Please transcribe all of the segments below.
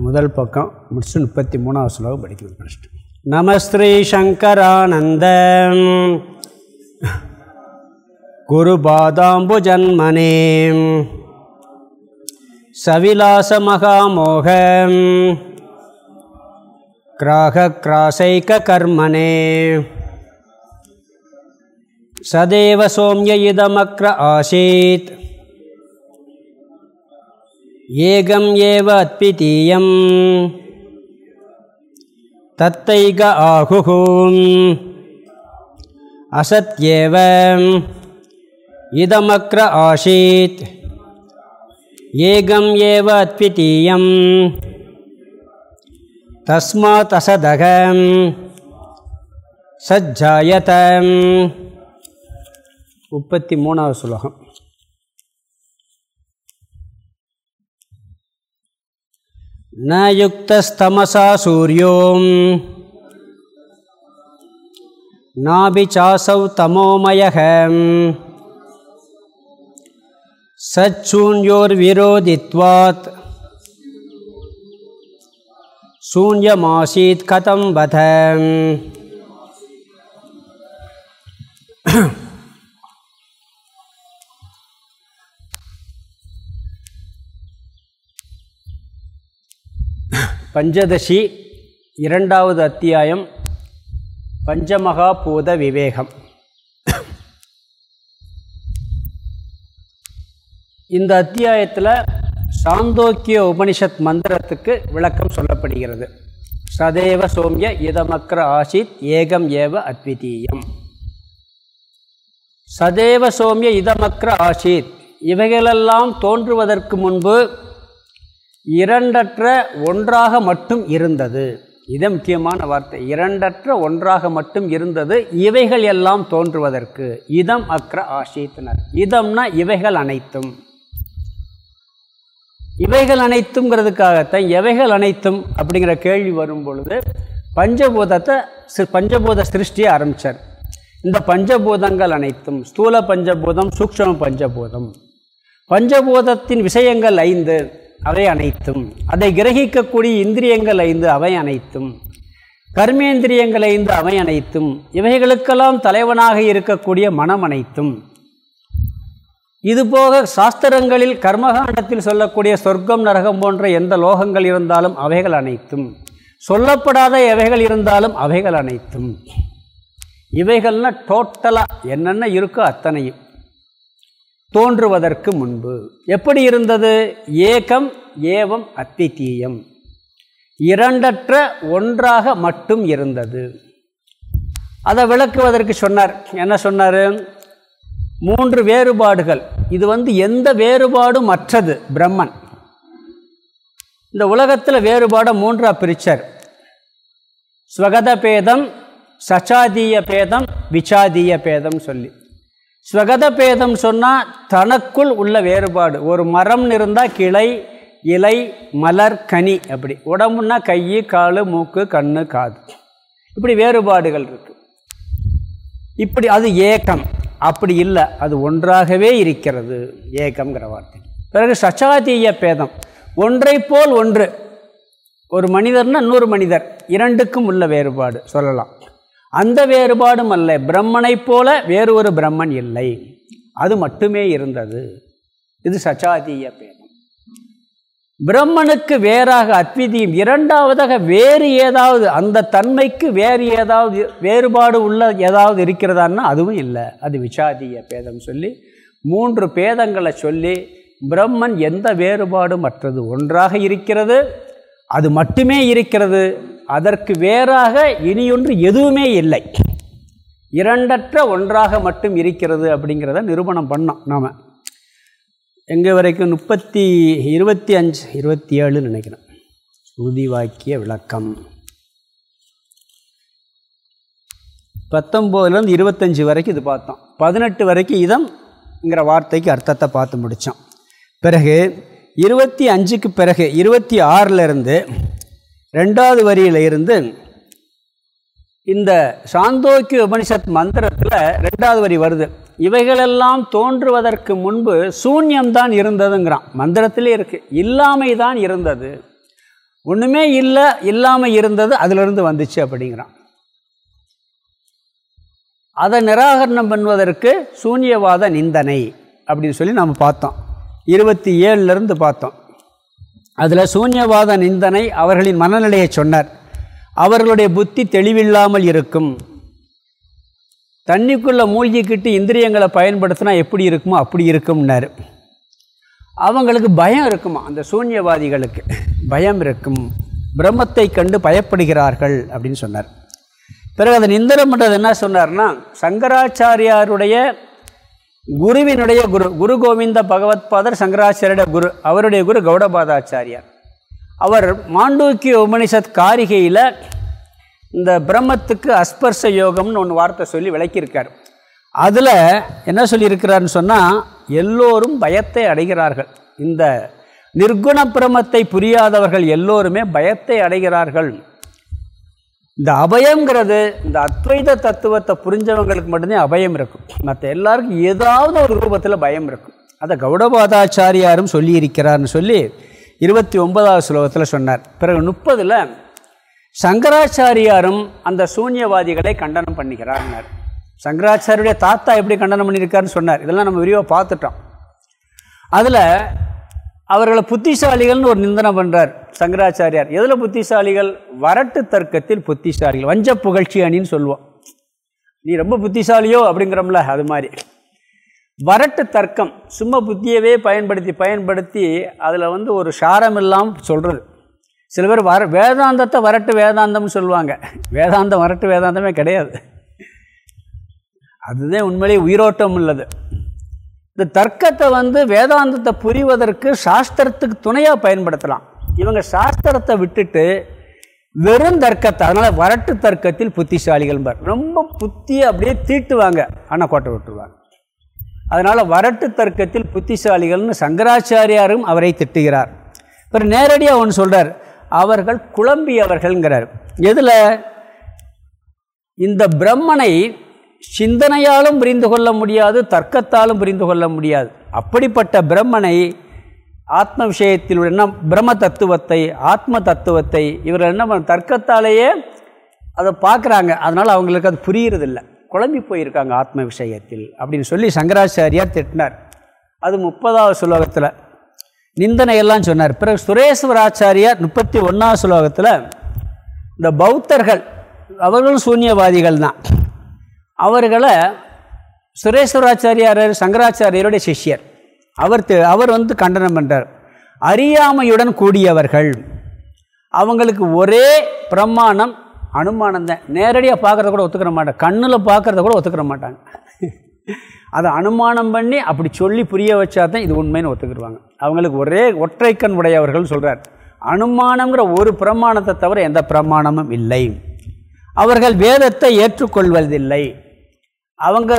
முதல் பக்கம் முடிச்சு முப்பத்தி மூணாவது ஸ்லோகம் படிக்கணும் ஃபஸ்ட்டு நமஸ்ரீ சங்கரானந்த குருபாதாம்புஜன்மனே சவிலாசமகாமோக கிராகக்ராசைக்கர்மணே सदेव सौम्य इदमक्र आसीत् ஏகம் ஏவ அத்விதீயம் தத்தைக ஆகுஹூம் அசத்யேவ இதமக்ர ஆசீத் ஏகம் ஏவ அத்விதீயம் தஸ்மாத் அசதகம் சஜ்ஜாயதம். முப்பத்தி மூணாவது சுலோகம். ந யுக்தஸ்தமசா சூரியோ நாபி சாசௌ தமோமய சச்சூன்யோர்விரோதித்வாத் சூன்யமாசீத் கதம் வத பஞ்சதசி இரண்டாவது அத்தியாயம் பஞ்சமகாபூத விவேகம். இந்த அத்தியாயத்தில் சாந்தோக்கிய உபனிஷத் மந்திரத்துக்கு விளக்கம் சொல்லப்படுகிறது. சதேவ சோமிய இதமக்ர ஆசித் ஏகம் ஏவ அத்விதீயம். சதேவ சோமிய இதமக்ர ஆசித் இவைகளெல்லாம் தோன்றுவதற்கு முன்பு இரண்டற்ற ஒன்றாக மட்டும் இருந்தது. இது முக்கியமான வார்த்தை. இரண்டற்ற ஒன்றாக மட்டும் இருந்தது இவைகள் எல்லாம் தோன்றுவதற்கு. இதம் அக்ர ஆஷித்தனர். இதம்னா இவைகள் அனைத்தும். இவைகள் அனைத்துங்கிறதுக்காகத்தான் எவைகள் அனைத்தும் அப்படிங்கிற கேள்வி வரும் பொழுது பஞ்சபூதத்தை பஞ்சபூத சிருஷ்டியை ஆரம்பித்தார் இந்த பஞ்சபூதங்கள் அனைத்தும் ஸ்தூல பஞ்சபூதம் சூக்ஷம பஞ்சபூதம். பஞ்சபூதத்தின் விஷயங்கள் ஐந்து. அவை அனைத்தும். அதை கிரகிக்கக்கூடிய இந்திரியங்கள் ஐந்து அவை அனைத்தும். கர்மேந்திரியங்கள் ஐந்து அவை அனைத்தும். இவைகளுக்கெல்லாம் தலைவனாக இருக்கக்கூடிய மனம் அனைத்தும். இதுபோக சாஸ்திரங்களில் கர்மகாண்டத்தில் சொல்லக்கூடிய சொர்க்கம் நரகம் போன்ற எந்த லோகங்கள் இருந்தாலும் அவைகள் அனைத்தும். சொல்லப்படாத எவைகள் இருந்தாலும் அவைகள் அனைத்தும். இவைகள்னா டோட்டலாக என்னென்ன இருக்கோ அத்தனையும். தோன்றுவதற்கு முன்பு. எப்படி இருந்தது? ஏகம் ஏவம் அத்தித்தீயம். இரண்டற்ற ஒன்றாக மட்டும் இருந்தது. அதை விளக்குவதற்கு சொன்னார். என்ன சொன்னார்? மூன்று வேறுபாடுகள். இது வந்து எந்த வேறுபாடும் மற்றது பிரம்மன். இந்த உலகத்தில் வேறுபாடை மூன்றாக பிரித்தார் ஸ்வகத பேதம் சச்சாதீய பேதம் விசாதீய பேதம் சொல்லி. ஸ்வகத பேதம் சொன்னால் தனக்குள் உள்ள வேறுபாடு. ஒரு மரம் இருந்தால் கிளை இலை மலர் கனி அப்படி. உடம்புன்னா கை கால் மூக்கு கண் காது. இப்படி வேறுபாடுகள் இருக்கு. இப்படி அது ஏக்கம். அப்படி இல்லை அது ஒன்றாகவே இருக்கிறது. ஏக்கம்ங்கிற வார்த்தை. பிறகு சச்சாதீய பேதம். ஒன்றை போல் ஒன்று. ஒரு மனிதர்னா இன்னொரு மனிதர். இரண்டுக்கும் உள்ள வேறுபாடு. சொல்லலாம். அந்த வேறுபாடும் அல்ல. பிரம்மனைப் போல வேறு ஒரு பிரம்மன் இல்லை. அது மட்டுமே இருந்தது. இது சச்சாதீய பேதம். பிரம்மனுக்கு வேறாக அத்விதீயம் இரண்டாவதாக வேறு ஏதாவது அந்த தன்மைக்கு வேறு ஏதாவது வேறுபாடு உள்ள ஏதாவது இருக்கிறதான்னா அதுவும் இல்லை. அது விசாதீய பேதம் சொல்லி மூன்று பேதங்களை சொல்லி பிரம்மன் எந்த வேறுபாடும் மற்றது ஒன்றாக இருக்கிறது. அது மட்டுமே இருக்கிறது. அதற்கு வேறாக இனியொன்று எதுவுமே இல்லை. இரண்டற்ற ஒன்றாக மட்டும் இருக்கிறது அப்படிங்கிறத நிரூபணம் பண்ணோம் நாம். எங்கே வரைக்கும்? முப்பத்தி இருபத்தி அஞ்சு இருபத்தி ஏழுன்னு நினைக்கிறேன். ஸ்ருதி வாக்கிய விளக்கம். பத்தொம்போதுலேருந்து இருபத்தஞ்சி வரைக்கும் இது பார்த்தோம். பதினெட்டு வரைக்கும் இதம்ங்கிற வார்த்தைக்கு அர்த்தத்தை பார்த்து முடித்தோம். பிறகு இருபத்தி அஞ்சுக்கு பிறகு இருபத்தி ஆறிலிருந்து ரெண்டாவது வரியில் இருந்து இந்த சாந்தோக்கிய உபனிஷத் மந்திரத்தில் ரெண்டாவது வரி வருது. இவைகளெல்லாம் தோன்றுவதற்கு முன்பு சூன்யம்தான் இருந்ததுங்கிறான். மந்திரத்திலே இருக்குது இல்லாமை தான் இருந்தது. ஒன்றுமே இல்லை இல்லாமல் இருந்தது அதிலிருந்து வந்துச்சு அப்படிங்கிறான். அதை நிராகரணம் பண்ணுவதற்கு சூன்யவாத நிந்தனை அப்படின்னு சொல்லி நம்ம பார்த்தோம். இருபத்தி ஏழுலேருந்து பார்த்தோம். அதில் சூன்யவாத நிந்தனை அவர்களின் மனநிலையை சொன்னார். அவர்களுடைய புத்தி தெளிவில்லாமல் இருக்கும். தண்ணிக்குள்ளே மூழ்கிக்கிட்டு இந்திரியங்களை பயன்படுத்தினா எப்படி இருக்குமோ அப்படி இருக்கும்னார். அவங்களுக்கு பயம் இருக்குமா? அந்த சூன்யவாதிகளுக்கு பயம் இருக்கும். பிரம்மத்தை கண்டு பயப்படுகிறார்கள் அப்படின்னு சொன்னார். பிறகு அதை நிந்தனம் பண்ணுறது என்ன சொன்னார்னா சங்கராச்சாரியாருடைய குருவினுடைய குரு குரு கோவிந்த பகவத்பாதர் சங்கராச்சாரிய குரு அவருடைய குரு கௌடபாதாச்சாரியார். அவர் மாண்டூக்கிய உபனிஷத் காரிகையில் இந்த பிரம்மத்துக்கு அஸ்பர்ச யோகம்னு ஒன்று வார்த்தை சொல்லி விளக்கியிருக்கார். அதில் என்ன சொல்லியிருக்கிறாருன்னு சொன்னால் எல்லோரும் பயத்தை அடைகிறார்கள். இந்த நிர்குண பிரமத்தை புரியாதவர்கள் எல்லோருமே பயத்தை அடைகிறார்கள். இந்த அபயங்கிறது இந்த அத்வைத தத்துவத்தை புரிஞ்சவங்களுக்கு மட்டும்தான் அபயம் இருக்கும். மற்ற எல்லாருக்கும் ஏதாவது ஒரு ரூபத்தில் பயம் இருக்கும். அதை கௌடபாதாச்சாரியாரும் சொல்லியிருக்கிறார்னு சொல்லி இருபத்தி ஒன்பதாவது ஸ்லோகத்தில் சொன்னார். பிறகு முப்பதில் சங்கராச்சாரியாரும் அந்த சூன்யவாதிகளை கண்டனம் பண்ணிக்கிறார்னார் சங்கராச்சாரியுடைய தாத்தா எப்படி கண்டனம் பண்ணியிருக்காருன்னு சொன்னார். இதெல்லாம் நம்ம விரிவாக பார்த்துட்டோம். அதில் அவர்களை புத்திசாலிகள்னு ஒரு நிந்தனை பண்ணுறார் சங்கராச்சாரியார். எதில் புத்திசாலிகள்? வரட்டு தர்க்கத்தில் புத்திசாலிகள். வஞ்ச புகழ்ச்சி அணின்னு சொல்லுவோம். நீ ரொம்ப புத்திசாலியோ அப்படிங்கிறோம்ல அது மாதிரி. வரட்டு தர்க்கம் சும்மா புத்தியவே பயன்படுத்தி பயன்படுத்தி அதில் வந்து ஒரு சாரம் இல்லாமல் சொல்கிறது சில பேர் வர வேதாந்தத்தை வரட்டு வேதாந்தம்னு சொல்லுவாங்க. வேதாந்தம் வரட்டு வேதாந்தமே கிடையாது. அதுதான் உண்மையிலேயே உயிரோட்டம் உள்ளது. இந்த தர்க்கத்தை வந்து வேதாந்தத்தை புரிவதற்கு சாஸ்திரத்துக்கு துணையாக பயன்படுத்தலாம். இவங்க சாஸ்திரத்தை விட்டுட்டு வெறும் தர்க்கத்தை அதனால் வரட்டு தர்க்கத்தில் புத்திசாலிகள் ரொம்ப புத்தியை அப்படியே தீட்டுவாங்க ஆனால் கோட்டை விட்டுருவாங்க. அதனால் வரட்டு தர்க்கத்தில் புத்திசாலிகள்னு சங்கராச்சாரியாரும் அவரை திட்டுகிறார். இப்போ நேரடியாக ஒன்று சொல்கிறார் அவர்கள் குழம்பியவர்கள்ங்கிறார். எதில்? இந்த பிரம்மனை சிந்தனையாலும் புரிந்து கொள்ள முடியாது தர்க்கத்தாலும் புரிந்து கொள்ள முடியாது. அப்படிப்பட்ட பிரம்மனை ஆத்ம விஷயத்தில் என்ன பிரம்ம தத்துவத்தை ஆத்ம தத்துவத்தை இவர்கள் என்ன தர்க்கத்தாலேயே அதை பார்க்குறாங்க. அதனால் அவங்களுக்கு அது புரியறதில்லை. குழம்பி போயிருக்காங்க ஆத்ம விஷயத்தில் அப்படின்னு சொல்லி சங்கராச்சாரியார் திட்டினார். அது முப்பதாவது சுலோகத்தில் நிந்தனையெல்லாம் சொன்னார். பிறகு சுரேஸ்வராச்சாரியார் முப்பத்தி ஒன்றாவது சுலோகத்தில் இந்த பௌத்தர்கள் அவர்களும் சூன்யவாதிகள் தான் அவர்களை சுரேஸ்வராச்சாரியார் சங்கராச்சாரியருடைய சிஷ்யர். அவர் அவர் வந்து கண்டனம் பண்ணுறார் அறியாமையுடன் கூடியவர்கள். அவங்களுக்கு ஒரே பிரமாணம் அனுமானம் தான். நேரடியாக பார்க்குறத கூட ஒத்துக்கிற மாட்டாங்க. கண்ணில் பார்க்குறத கூட ஒத்துக்கிற மாட்டாங்க. அதை அனுமானம் பண்ணி அப்படி சொல்லி புரிய வச்சா தான் இது உண்மைன்னு ஒத்துக்கிடுவாங்க அவங்களுக்கு ஒரே ஒற்றைக்கண் உடையவர்கள் சொல்கிறார் அனுமானங்கிற ஒரு பிரமாணத்தை தவிர எந்த பிரமாணமும் இல்லை. அவர்கள் வேதத்தை ஏற்றுக்கொள்வதில்லை. அவங்க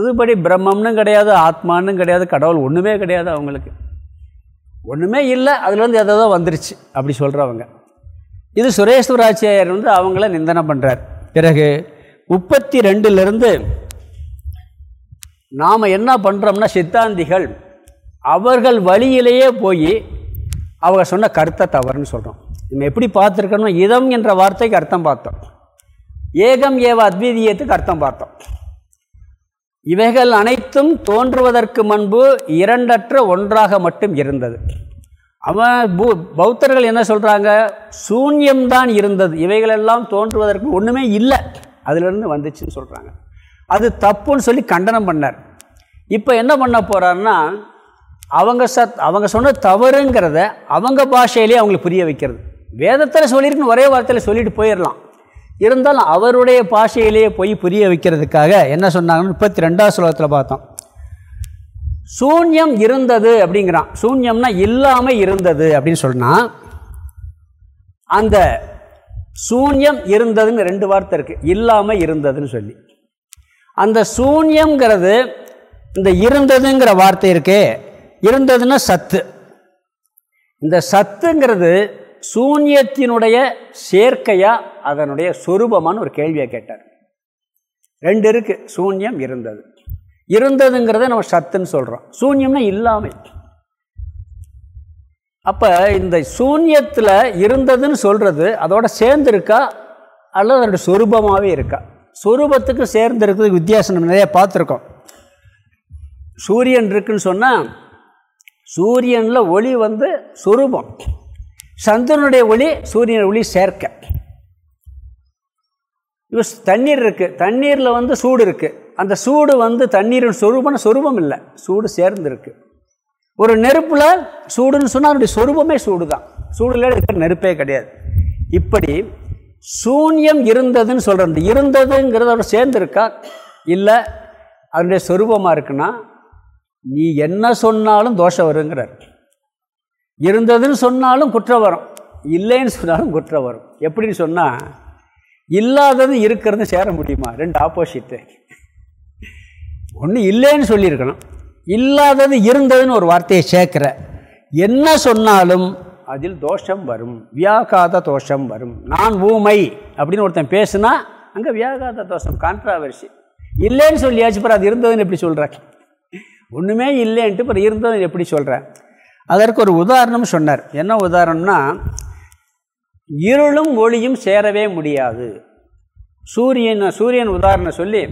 இதுபடி பிரம்மம்னு கிடையாது ஆத்மானும் கிடையாது கடவுள் ஒன்றுமே கிடையாது அவங்களுக்கு. ஒன்றுமே இல்லை அதுலேருந்து எதோ வந்துருச்சு அப்படி சொல்கிறவங்க இது சுரேஸ்வராச்சாரியர் வந்து அவங்கள நிந்தனை பண்ணுறார் பிறகு முப்பத்தி ரெண்டுலேருந்து நாம் என்ன பண்ணுறோம்னா சித்தாந்திகள் அவர்கள் வழியிலேயே போய் அவங்க சொன்ன கருத்தை தவறுன்னு சொல்கிறோம் நம்ம எப்படி பார்த்துருக்கணும் இதம் என்ற வார்த்தைக்கு அர்த்தம் பார்த்தோம். ஏகம் ஏவ அத்வீதியத்துக்கு அர்த்தம் பார்த்தோம். இவைகள் அனைத்தும் தோன்றுவதற்கு முன்பு இரண்டற்ற ஒன்றாக மட்டும் இருந்தது. அவன் பூ பௌத்தர்கள் என்ன சொல்கிறாங்க சூன்யம்தான் இருந்தது. இவைகளெல்லாம் தோன்றுவதற்கு ஒன்றுமே இல்லை. அதிலிருந்து வந்துச்சுன்னு சொல்கிறாங்க அது தப்புன்னு சொல்லி கண்டனம் பண்ணார். இப்போ என்ன பண்ண போகிறாருன்னா அவங்க சத் அவங்க சொன்ன தவறுங்கிறத அவங்க பாஷையிலே அவங்களுக்கு புரிய வைக்கிறது. வேதத்தில் சொல்லியிருக்குன்னு ஒரே வார்த்தையில் சொல்லிட்டு போயிடலாம் இருந்தாலும் அவருடைய பாஷையிலேயே போய் புரிய வைக்கிறதுக்காக என்ன சொன்னாங்கன்னு முப்பத்தி ரெண்டாவது ஸ்லோகத்தில் பார்த்தோம். சூன்யம் இருந்தது அப்படிங்கிறான். சூன்யம்னா இல்லாமல் இருந்தது அப்படின்னு சொன்னால் அந்த சூன்யம் இருந்ததுன்னு ரெண்டு வார்த்தை இருக்குது இல்லாமல் இருந்ததுன்னு சொல்லி. அந்த சூன்யங்கிறது இந்த இருந்ததுங்கிற வார்த்தை இருக்கே இருந்ததுன்னா சத்து. இந்த சத்துங்கிறது சூன்யத்தினுடைய சேர்க்கையா அதனுடைய சொரூபமானு ஒரு கேள்வியை கேட்டார். ரெண்டு இருக்குது சூன்யம் இருந்தது. இருந்ததுங்கிறத நம்ம சத்துன்னு சொல்கிறோம் சூன்யம்னா இல்லாமல் அப்போ இந்த சூன்யத்தில் இருந்ததுன்னு சொல்கிறது அதோட சேர்ந்துருக்கா? அல்லது அதனுடைய சொரூபமாகவே இருக்கா? சொரூபத்துக்கு சேர்ந்து இருக்கிறதுக்கு வித்தியாசம் நம்ம நிறைய பார்த்துருக்கோம். சூரியன் இருக்குன்னு சொன்னால் சூரியனில் ஒளி வந்து சொரூபம். சந்திரனுடைய ஒளி சூரியன் ஒளி சேர்க்க. இப்போ தண்ணீர் இருக்குது தண்ணீரில் வந்து சூடு இருக்குது அந்த சூடு வந்து தண்ணீரின் சொரூபம்னு சொரூபம் இல்லை. சூடு சேர்ந்துருக்கு. ஒரு நெருப்பில் சூடுன்னு சொன்னால் அதனுடைய சொரூபமே சூடு தான் சூடுல இருக்கிற நெருப்பே கிடையாது. இப்படி சூன்யம் இருந்ததுன்னு சொல்கிறது இருந்ததுங்கிறதோட சேர்ந்துருக்கா? இல்லை அதனுடைய சொரூபமாக இருக்குன்னா நீ என்ன சொன்னாலும் தோஷம் வருங்கிறார். இருந்ததுன்னு சொன்னாலும் குற்றம் வரும் இல்லைன்னு சொன்னாலும் குற்றம் வரும் எப்படின்னு சொன்னால் இல்லாதது இருக்கிறது சேர முடியுமா? ரெண்டு ஆப்போசிட்டு ஒன்று இல்லைன்னு சொல்லியிருக்கணும். இல்லாதது இருந்ததுன்னு ஒரு வார்த்தையை சேர்க்குற. என்ன சொன்னாலும் அதில் தோஷம் வரும். வியாகாத தோஷம் வரும். நான் ஊமை அப்படின்னு ஒருத்தன் பேசுனா அங்கே வியாகாத தோஷம் கான்ட்ராவர்சி இல்லைன்னு சொல்லியாச்சு பிறகு அது இருந்ததுன்னு எப்படி சொல்கிறேன் ஒன்றுமே இல்லைன்ட்டு பிறகு இருந்ததுன்னு எப்படி சொல்கிறேன் அதற்கு ஒரு உதாரணம் சொன்னார். என்ன உதாரணம்னா இருளும் ஒளியும் சேரவே முடியாது. சூரியன் சூரியன் உதாரணம் சொல்லி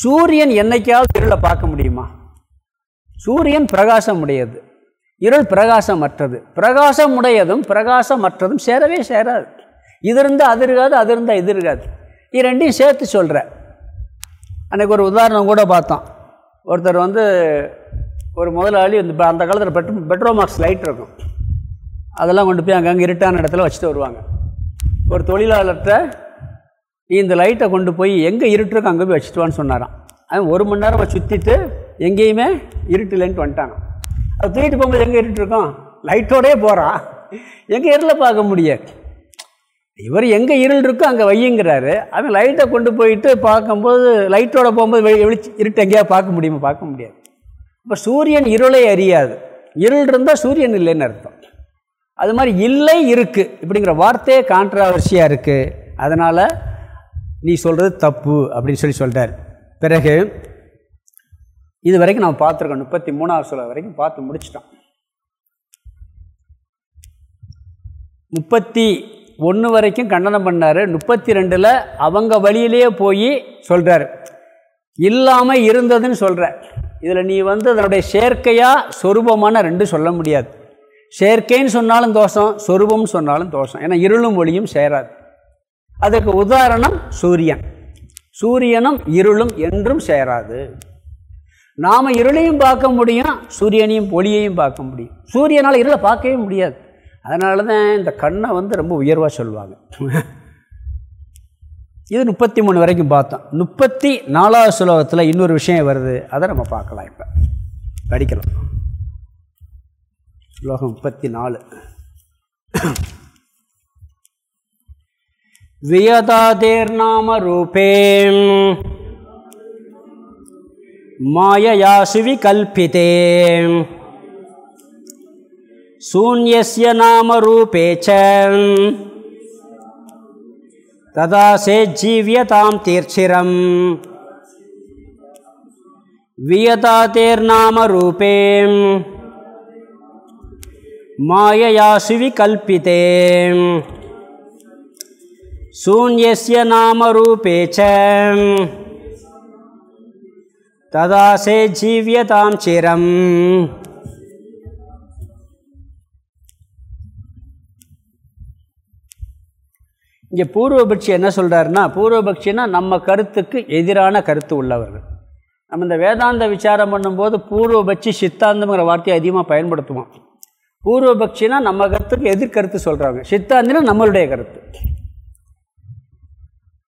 சூரியன் என்னைக்காவது இருளை பார்க்க முடியுமா? சூரியன் பிரகாசம் உடையது இருள் பிரகாசமற்றது. பிரகாசம் உடையதும் பிரகாசமற்றதும் சேரவே சேராது. இது இருந்தால் அது இருக்காது அது இருந்தால் இது இருக்காது. இது ரெண்டையும் சேர்த்து சொல்கிறேன் அன்றைக்கு ஒரு உதாரணம் கூட பார்த்தோம். ஒருத்தர் வந்து ஒரு முதலாளி இந்த அந்த காலத்தில் பெட்ரோ பெட்ரோமாக்ஸ் லைட் இருக்கும். அதெல்லாம் கொண்டு போய் அங்கங்கே இருட்டான இடத்துல வச்சுட்டு வருவாங்க. ஒரு தொழிலாளர்கிட்ட நீ இந்த லைட்டை கொண்டு போய் எங்கே இருட்டுருக்கோ அங்கே போய் வச்சுட்டு வான்னு சொன்னாராம். அவன் ஒரு மணி நேரம் சுற்றிட்டு எங்கேயுமே இருட்டு இல்லைன்ட்டு வந்துட்டாங்க அது தூக்கிட்டு போகும்போது எங்கே இருட்டு இருக்கோம்? லைட்டோடே போகிறான் எங்கே இருளில் பார்க்க முடியாது. இவர் எங்கே இருள் இருக்கோ அங்கே வையுங்கிறாரு. அவன் லைட்டை கொண்டு போயிட்டு பார்க்கும்போது லைட்டோட போகும்போது வெளி வெளிச்சு இருட்டு எங்கேயா பார்க்க முடியுமா? பார்க்க முடியாது. இப்போ சூரியன் இருளை அறியாது. இருள் இருந்தால் சூரியன் இல்லைன்னு அர்த்தம். அது மாதிரி இல்லை இருக்குது இப்படிங்கிற வார்த்தையே கான்ட்ராவர்சியாக இருக்குது அதனால் நீ சொல்கிறது தப்பு அப்படின்னு சொல்லி சொல்கிறார் பிறகு இது வரைக்கும் நம்ம பார்த்துருக்கோம். முப்பத்தி மூணாவது சொல்ல வரைக்கும் பார்த்து முடிச்சிட்டோம். முப்பத்தி ஒன்று வரைக்கும் கண்டனம் பண்ணார். முப்பத்தி ரெண்டில் அவங்க வழியிலேயே போய் சொல்கிறார் இல்லாமல் இருந்ததுன்னு சொல்கிறார் இதில் நீ வந்து அதனுடைய செயற்கையாக சொரூபமான ரெண்டு சொல்ல முடியாது. செயற்கைன்னு சொன்னாலும் தோஷம் சொரூபம்னு சொன்னாலும் தோஷம். ஏன்னா இருளும் ஒளியும் சேராது. அதுக்கு உதாரணம் சூரியன். சூரியனும் இருளும் என்றும் சேராது. நாம் இருளையும் பார்க்க முடியும் சூரியனையும் ஒளியையும் பார்க்க முடியும். சூரியனால் இருளை பார்க்கவே முடியாது. அதனால தான் இந்த கண்ணை வந்து ரொம்ப உயர்வாக சொல்லுவாங்க. இது முப்பத்தி மூணு வரைக்கும் பார்த்தோம். முப்பத்தி நாலாவது ஸ்லோகத்தில் இன்னொரு விஷயம் வருது. அதை நம்ம பார்க்கலாம் இப்போ. படிக்கலாம். ஸ்லோகம் முப்பத்தி நாலு. வியதாதேர் வியதாதேர்நாமரூபே மாயயாசு கல்பிதேம் சூன்யஸ்ய நாமரூபே ச नामरूपे च तदा सेज्जीव्यतां तीर्चिरम् वियतातेर्नामरूपे माययासु विकल्पिते शून्यस्य नामरूपे च तदा सेज्जीव्यतां चिरम् இங்கே பூர்வபக்ஷி என்ன சொல்கிறாருன்னா பூர்வபக்ஷினா நம்ம கருத்துக்கு எதிரான கருத்து உள்ளவர்கள். நம்ம இந்த வேதாந்த விசாரம் பண்ணும்போது பூர்வபக்ஷி சித்தாந்தம்ங்கிற வார்த்தையை அதிகமாக பயன்படுத்துவோம். பூர்வபக்ஷினா நம்ம கருத்துக்கு எதிர்கருத்து சொல்கிறாங்க சித்தாந்தினா நம்மளுடைய கருத்து.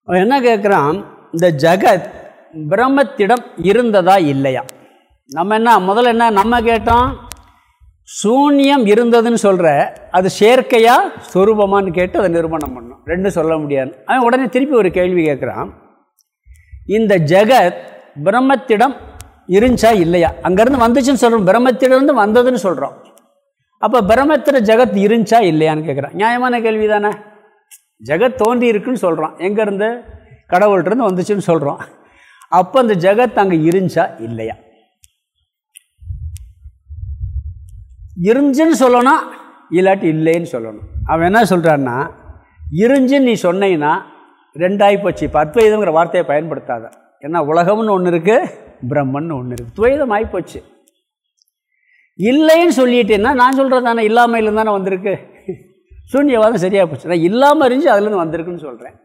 என்ன கேட்குறான் இந்த ஜகத் பிரம்மத்திடம் இருந்ததா இல்லையா? நம்ம என்ன முதல்ல என்ன நம்ம கேட்டோம்? சூன்யம் இருந்ததுன்னு சொல்கிற அது செயற்கையா சொரூபமானு கேட்டு அதை நிரூபணம் பண்ணும். ரெண்டும் சொல்ல முடியாது. அவன் உடனே திருப்பி ஒரு கேள்வி கேட்குறான். இந்த ஜெகத் பிரம்மத்திடம் இருந்துச்சா இல்லையா? அங்கேருந்து வந்துச்சுன்னு சொல்கிறோம் பிரம்மத்திடம்ந்து வந்ததுன்னு சொல்கிறோம் அப்போ பிரம்மத்தில் ஜெகத் இருந்துச்சா இல்லையான்னு கேட்குறான். நியாயமான கேள்வி தானே ஜெகத் தோன்றி இருக்குன்னு சொல்கிறோம் எங்கேருந்து? கடவுள்கிட்டருந்து வந்துச்சுன்னு சொல்கிறோம் அப்போ அந்த ஜெகத் அங்கே இருந்துச்சா இல்லையா? இருந்துன்னு சொல்லணும் இல்லாட்டி இல்லைன்னு சொல்லணும். அவன் என்ன சொல்கிறான்னா இருந்துன்னு நீ சொன்னீங்கன்னா ரெண்டாகி போச்சு. இப்போ அத்வைதங்கிற வார்த்தையை பயன்படுத்தாத. ஏன்னா உலகம்னு ஒன்று இருக்குது பிரம்மன் ஒன்று இருக்குது துவைதம் ஆகிப்போச்சு இல்லைன்னு சொல்லிட்டேன்னா நான் சொல்கிறது தானே இல்லாமல் தானே வந்திருக்கு. சூன்யவாதம் சரியாக போச்சு. நான் இல்லாமல் இருந்துச்சு அதுலேருந்து வந்திருக்குன்னு சொல்கிறேன்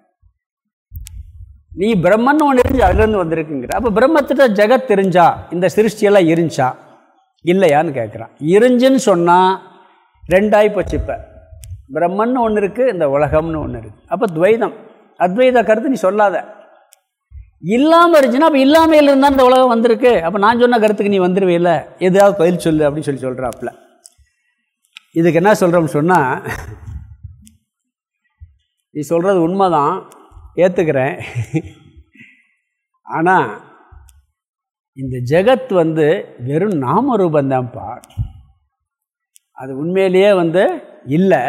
நீ பிரம்மன் ஒன்று இருந்துச்சு அதுலேருந்து வந்திருக்குங்கிற. அப்போ பிரம்மத்திட்ட ஜெகத் தெரிஞ்சா இந்த சிருஷ்டியெல்லாம் இருந்துச்சா இல்லையான்னு கேட்குறான் இருந்துன்னு சொன்னால் ரெண்டாய் போச்சு இப்போ. பிரம்மன் ஒன்று இருக்குது இந்த உலகம்னு ஒன்று இருக்குது அப்போ துவைதம். அத்வைத கருத்து நீ சொல்லாத. இல்லாமல் இருந்துச்சுன்னா அப்போ இல்லாமல் இருந்தால் இந்த உலகம் வந்திருக்கு. அப்போ நான் சொன்ன கருத்துக்கு நீ வந்துடுவேல எதாவது பதில் சொல்லு அப்படின்னு சொல்லி சொல்கிறாப்புல இதுக்கு என்ன சொல்கிறோம்னு சொன்னால் நீ சொல்கிறது உண்மைதான். ஏற்றுக்கிறேன் ஆனால் இந்த ஜெகத் வந்து வெறும் நாம ரூபந்தான்ப்பா அது உண்மையிலேயே வந்து இல்லை.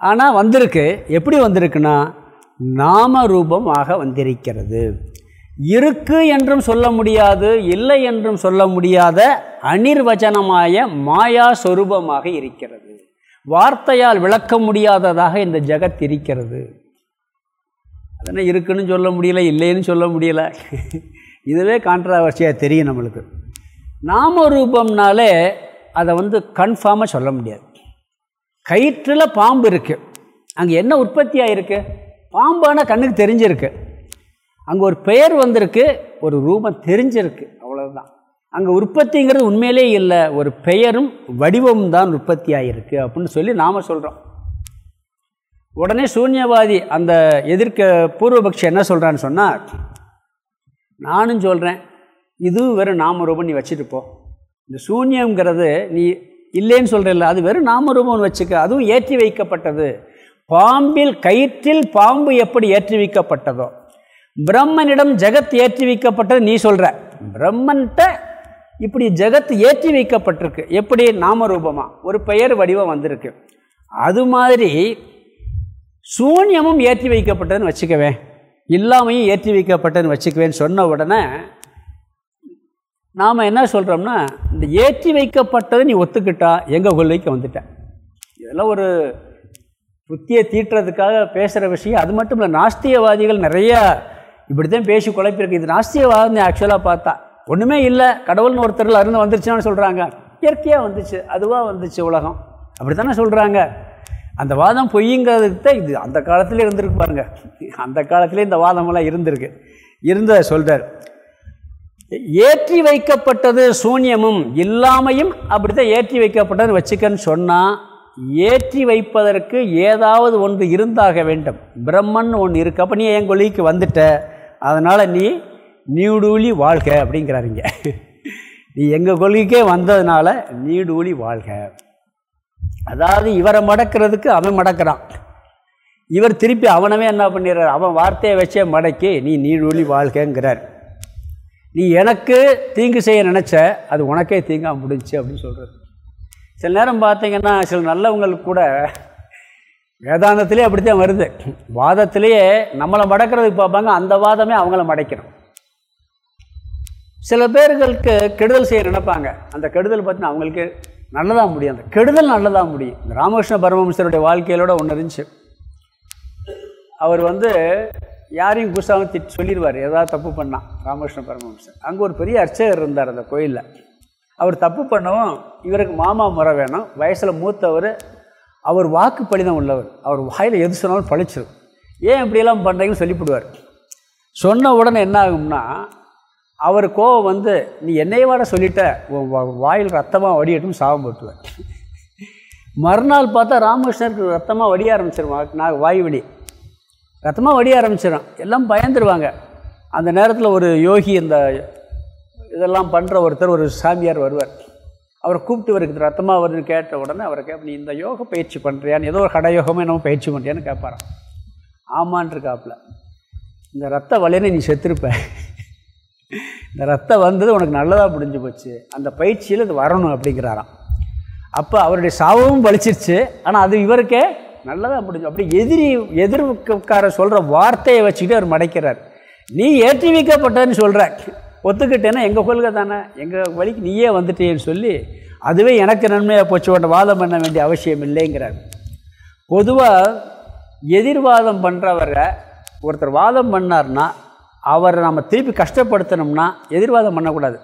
ஆனால் வந்திருக்கு. எப்படி வந்திருக்குன்னா நாம ரூபமாக வந்திருக்கிறது. இருக்கு என்றும் சொல்ல முடியாது இல்லை என்றும் சொல்ல முடியாத அனிர்வச்சனமாய மாயா சொரூபமாக இருக்கிறது. வார்த்தையால் விளக்க முடியாததாக இந்த ஜெகத் இருக்கிறது. அதனால் இருக்குன்னு சொல்ல முடியல இல்லைன்னு சொல்ல முடியல. இதுவே கான்ட்ராவர்சியாக தெரியும் நம்மளுக்கு. நாம ரூபம்னாலே அதை வந்து கன்ஃபார்மாக சொல்ல முடியாது. கயிற்றில் பாம்பு இருக்குது அங்கே என்ன உற்பத்தி ஆகிருக்கு பாம்பான கண்ணுக்கு தெரிஞ்சிருக்கு. அங்கே ஒரு பெயர் வந்திருக்கு ஒரு ரூபம் தெரிஞ்சிருக்கு. அவ்வளோதான் அங்கே உற்பத்திங்கிறது உண்மையிலே இல்லை ஒரு பெயரும் வடிவமும் தான் உற்பத்தி ஆகிருக்கு அப்படின்னு சொல்லி நாம் சொல்கிறோம் உடனே சூன்யவாதி அந்த எதிர்க்க பூர்வபக்ஷி என்ன சொல்கிறான்னு சொன்னால் நானும் சொல்கிறேன் இதுவும் வெறும் நாமரூபம் நீ வச்சுட்டு இந்த சூன்யங்கிறது நீ இல்லைன்னு சொல்கிறல்ல அது வெறும் நாமரூபம்னு வச்சுக்க அதுவும் ஏற்றி வைக்கப்பட்டது. பாம்பில் கயிற்றில் பாம்பு எப்படி ஏற்றி வைக்கப்பட்டதோ பிரம்மனிடம் ஜெகத் ஏற்றி வைக்கப்பட்டது நீ சொல்கிற பிரம்மன்கிட்ட இப்படி ஜெகத் ஏற்றி வைக்கப்பட்டிருக்கு. எப்படி? நாமரூபமாக ஒரு பெயர் வடிவம் வந்திருக்கு. அது மாதிரி சூன்யமும் ஏற்றி வைக்கப்பட்டதுன்னு வச்சுக்கவேன் இல்லாமையும் ஏற்றி வைக்கப்பட்டதுன்னு வச்சுக்குவேன்னு சொன்ன உடனே நாம் என்ன சொல்கிறோம்னா இந்த ஏற்றி வைக்கப்பட்டதை நீ ஒத்துக்கிட்டா எங்கள் கொள்கைக்கு வந்துட்டேன் இதெல்லாம் ஒரு புத்தியை தீட்டுறதுக்காக பேசுகிற விஷயம். அது மட்டும் இல்லை நாஸ்தியவாதிகள் நிறையா இப்படி தான் பேசி குழப்பிருக்கு இது நாஸ்தியவாதம் ஆக்சுவலாக பார்த்தா ஒன்றுமே இல்லை. கடவுள்னு ஒருத்தரில் அருந்து வந்துருச்சுன்னு சொல்கிறாங்க இயற்கையாக வந்துச்சு அதுவாக வந்துச்சு உலகம். அப்படி தானே சொல்கிறாங்க அந்த வாதம் பொய்யுங்கிறதுக்கு தான் இது. அந்த காலத்தில் இருந்திருக்கு பாருங்க. அந்த காலத்துலேயே இந்த வாதமெல்லாம் இருந்திருக்கு. இருந்த சொல்கிறார் ஏற்றி வைக்கப்பட்டது சூன்யமும் இல்லாமையும் அப்படி தான் ஏற்றி வைக்கப்பட்டதுன்னு வச்சுக்கன்னு சொன்னால் ஏற்றி வைப்பதற்கு ஏதாவது ஒன்று இருந்தாக வேண்டும். பிரம்மன் ஒன்று இருக்கு. அப்போ நீ என் கொள்கைக்கு வந்துட்ட. அதனால் நீ நீடூழி வாழ்க அப்படிங்கிறாருங்க. நீ எங்கள் கொள்கைக்கே வந்ததுனால நீடூழி வாழ்க. அதாவது இவரை மடக்கிறதுக்கு அவன் மடக்கிறான். இவர் திருப்பி அவனவே என்ன பண்ணிடுறார்? அவன் வார்த்தையை வச்சே மடக்கி நீ நீடூழி வாழ்கங்கிறார் நீ எனக்கு தீங்கு செய்ய நினச்ச அது உனக்கே தீங்காக முடிஞ்சு அப்படின்னு சொல்கிறது சில நேரம் பார்த்தீங்கன்னா சில நல்லவங்களுக்கு கூட வேதாந்தத்திலே அப்படித்தான் வருது. வாதத்திலேயே நம்மளை மடக்கிறதுக்கு பார்ப்பாங்க அந்த வாதமே அவங்கள மடைக்கணும் சில பேர்களுக்கு கெடுதல் செய்ய நினைப்பாங்க. அந்த கெடுதல் பற்றின அவங்களுக்கு நல்லதாக முடியும். அந்த கெடுதல் நல்லதாக முடியும். இந்த ராமகிருஷ்ண பரமஹம்சருடைய வாழ்க்கையிலோட ஒன்று இருந்துச்சு. அவர் வந்து யாரையும் குசாவும் திட்டு சொல்லிடுவார் ஏதாவது தப்பு பண்ணான் ராமகிருஷ்ண பரமஹம்சர். அங்கே ஒரு பெரிய அர்ச்சகர் இருந்தார் அந்த கோயிலில். அவர் தப்பு பண்ணவும் இவருக்கு மாமா முறை வேணும். வயசில் மூத்தவர் அவர் வாக்கு பலிதம் உள்ளவர். அவர் வாயில் எது சொன்னாலும் பழிச்சிடும் ஏன் இப்படியெல்லாம் பண்ணுறீங்கன்னு சொல்லிவிடுவார் சொன்ன உடனே என்ன ஆகும்னா அவர் கோவம் வந்து நீ என்னைய வாட சொல்லிட்ட? வாயில் ரத்தமாக வடியட்டும் சாபம் போட்டுவார் மறுநாள் பார்த்தா ராமகிருஷ்ணருக்கு ரத்தமாக வடிய ஆரம்பிச்சிருவான் நான் வாய் வழி ரத்தமாக வடிய ஆரம்பிச்சிடும் எல்லாம் பயந்துருவாங்க. அந்த நேரத்தில் ஒரு யோகி இந்த இதெல்லாம் பண்ணுற ஒருத்தர் ஒரு சாமியார் வருவார். அவரை கூப்பிட்டு இவருக்கு ரத்தமாக வருதுன்னு கேட்ட உடனே அவரை கேட்ப நீ இந்த யோக பயிற்சி பண்ணுறியான்னு ஏதோ ஒரு கடையோகமே என்னமோ பயிற்சி பண்ணுறியான்னு கேட்பாரான் ஆமான்ருக்காப்புல இந்த ரத்த வலையினை நீ செத்துருப்ப. இந்த ரத்தம் வந்தது உனக்கு நல்லதாக முடிஞ்சு போச்சு. அந்த பயிற்சியில் இது வரணும் அப்படிங்கிறாராம். அப்போ அவருடைய சாவும் பழிச்சிருச்சு ஆனால் அது இவருக்கே நல்லதாக முடிஞ்சு அப்படி எதிரி எதிர்க்கார சொல்கிற வார்த்தையை வச்சுக்கிட்டு அவர் மடைக்கிறார். நீ ஏற்றி வைக்கப்பட்டன்னு சொல்கிற ஒத்துக்கிட்டேன்னா எங்கள் கொள்கை தானே? எங்கள் வழிக்கு நீயே வந்துட்டேன்னு சொல்லி அதுவே எனக்கு நன்மையாக போச்சு. உன்னை வாதம் பண்ண வேண்டிய அவசியம் இல்லைங்கிறார். பொதுவாக எதிர்வாதம் பண்ணுறவரை ஒருத்தர் வாதம் பண்ணார்னா அவரை நம்ம திருப்பி கஷ்டப்படுத்தணும்னா எதிர்வாதம் பண்ணக்கூடாது.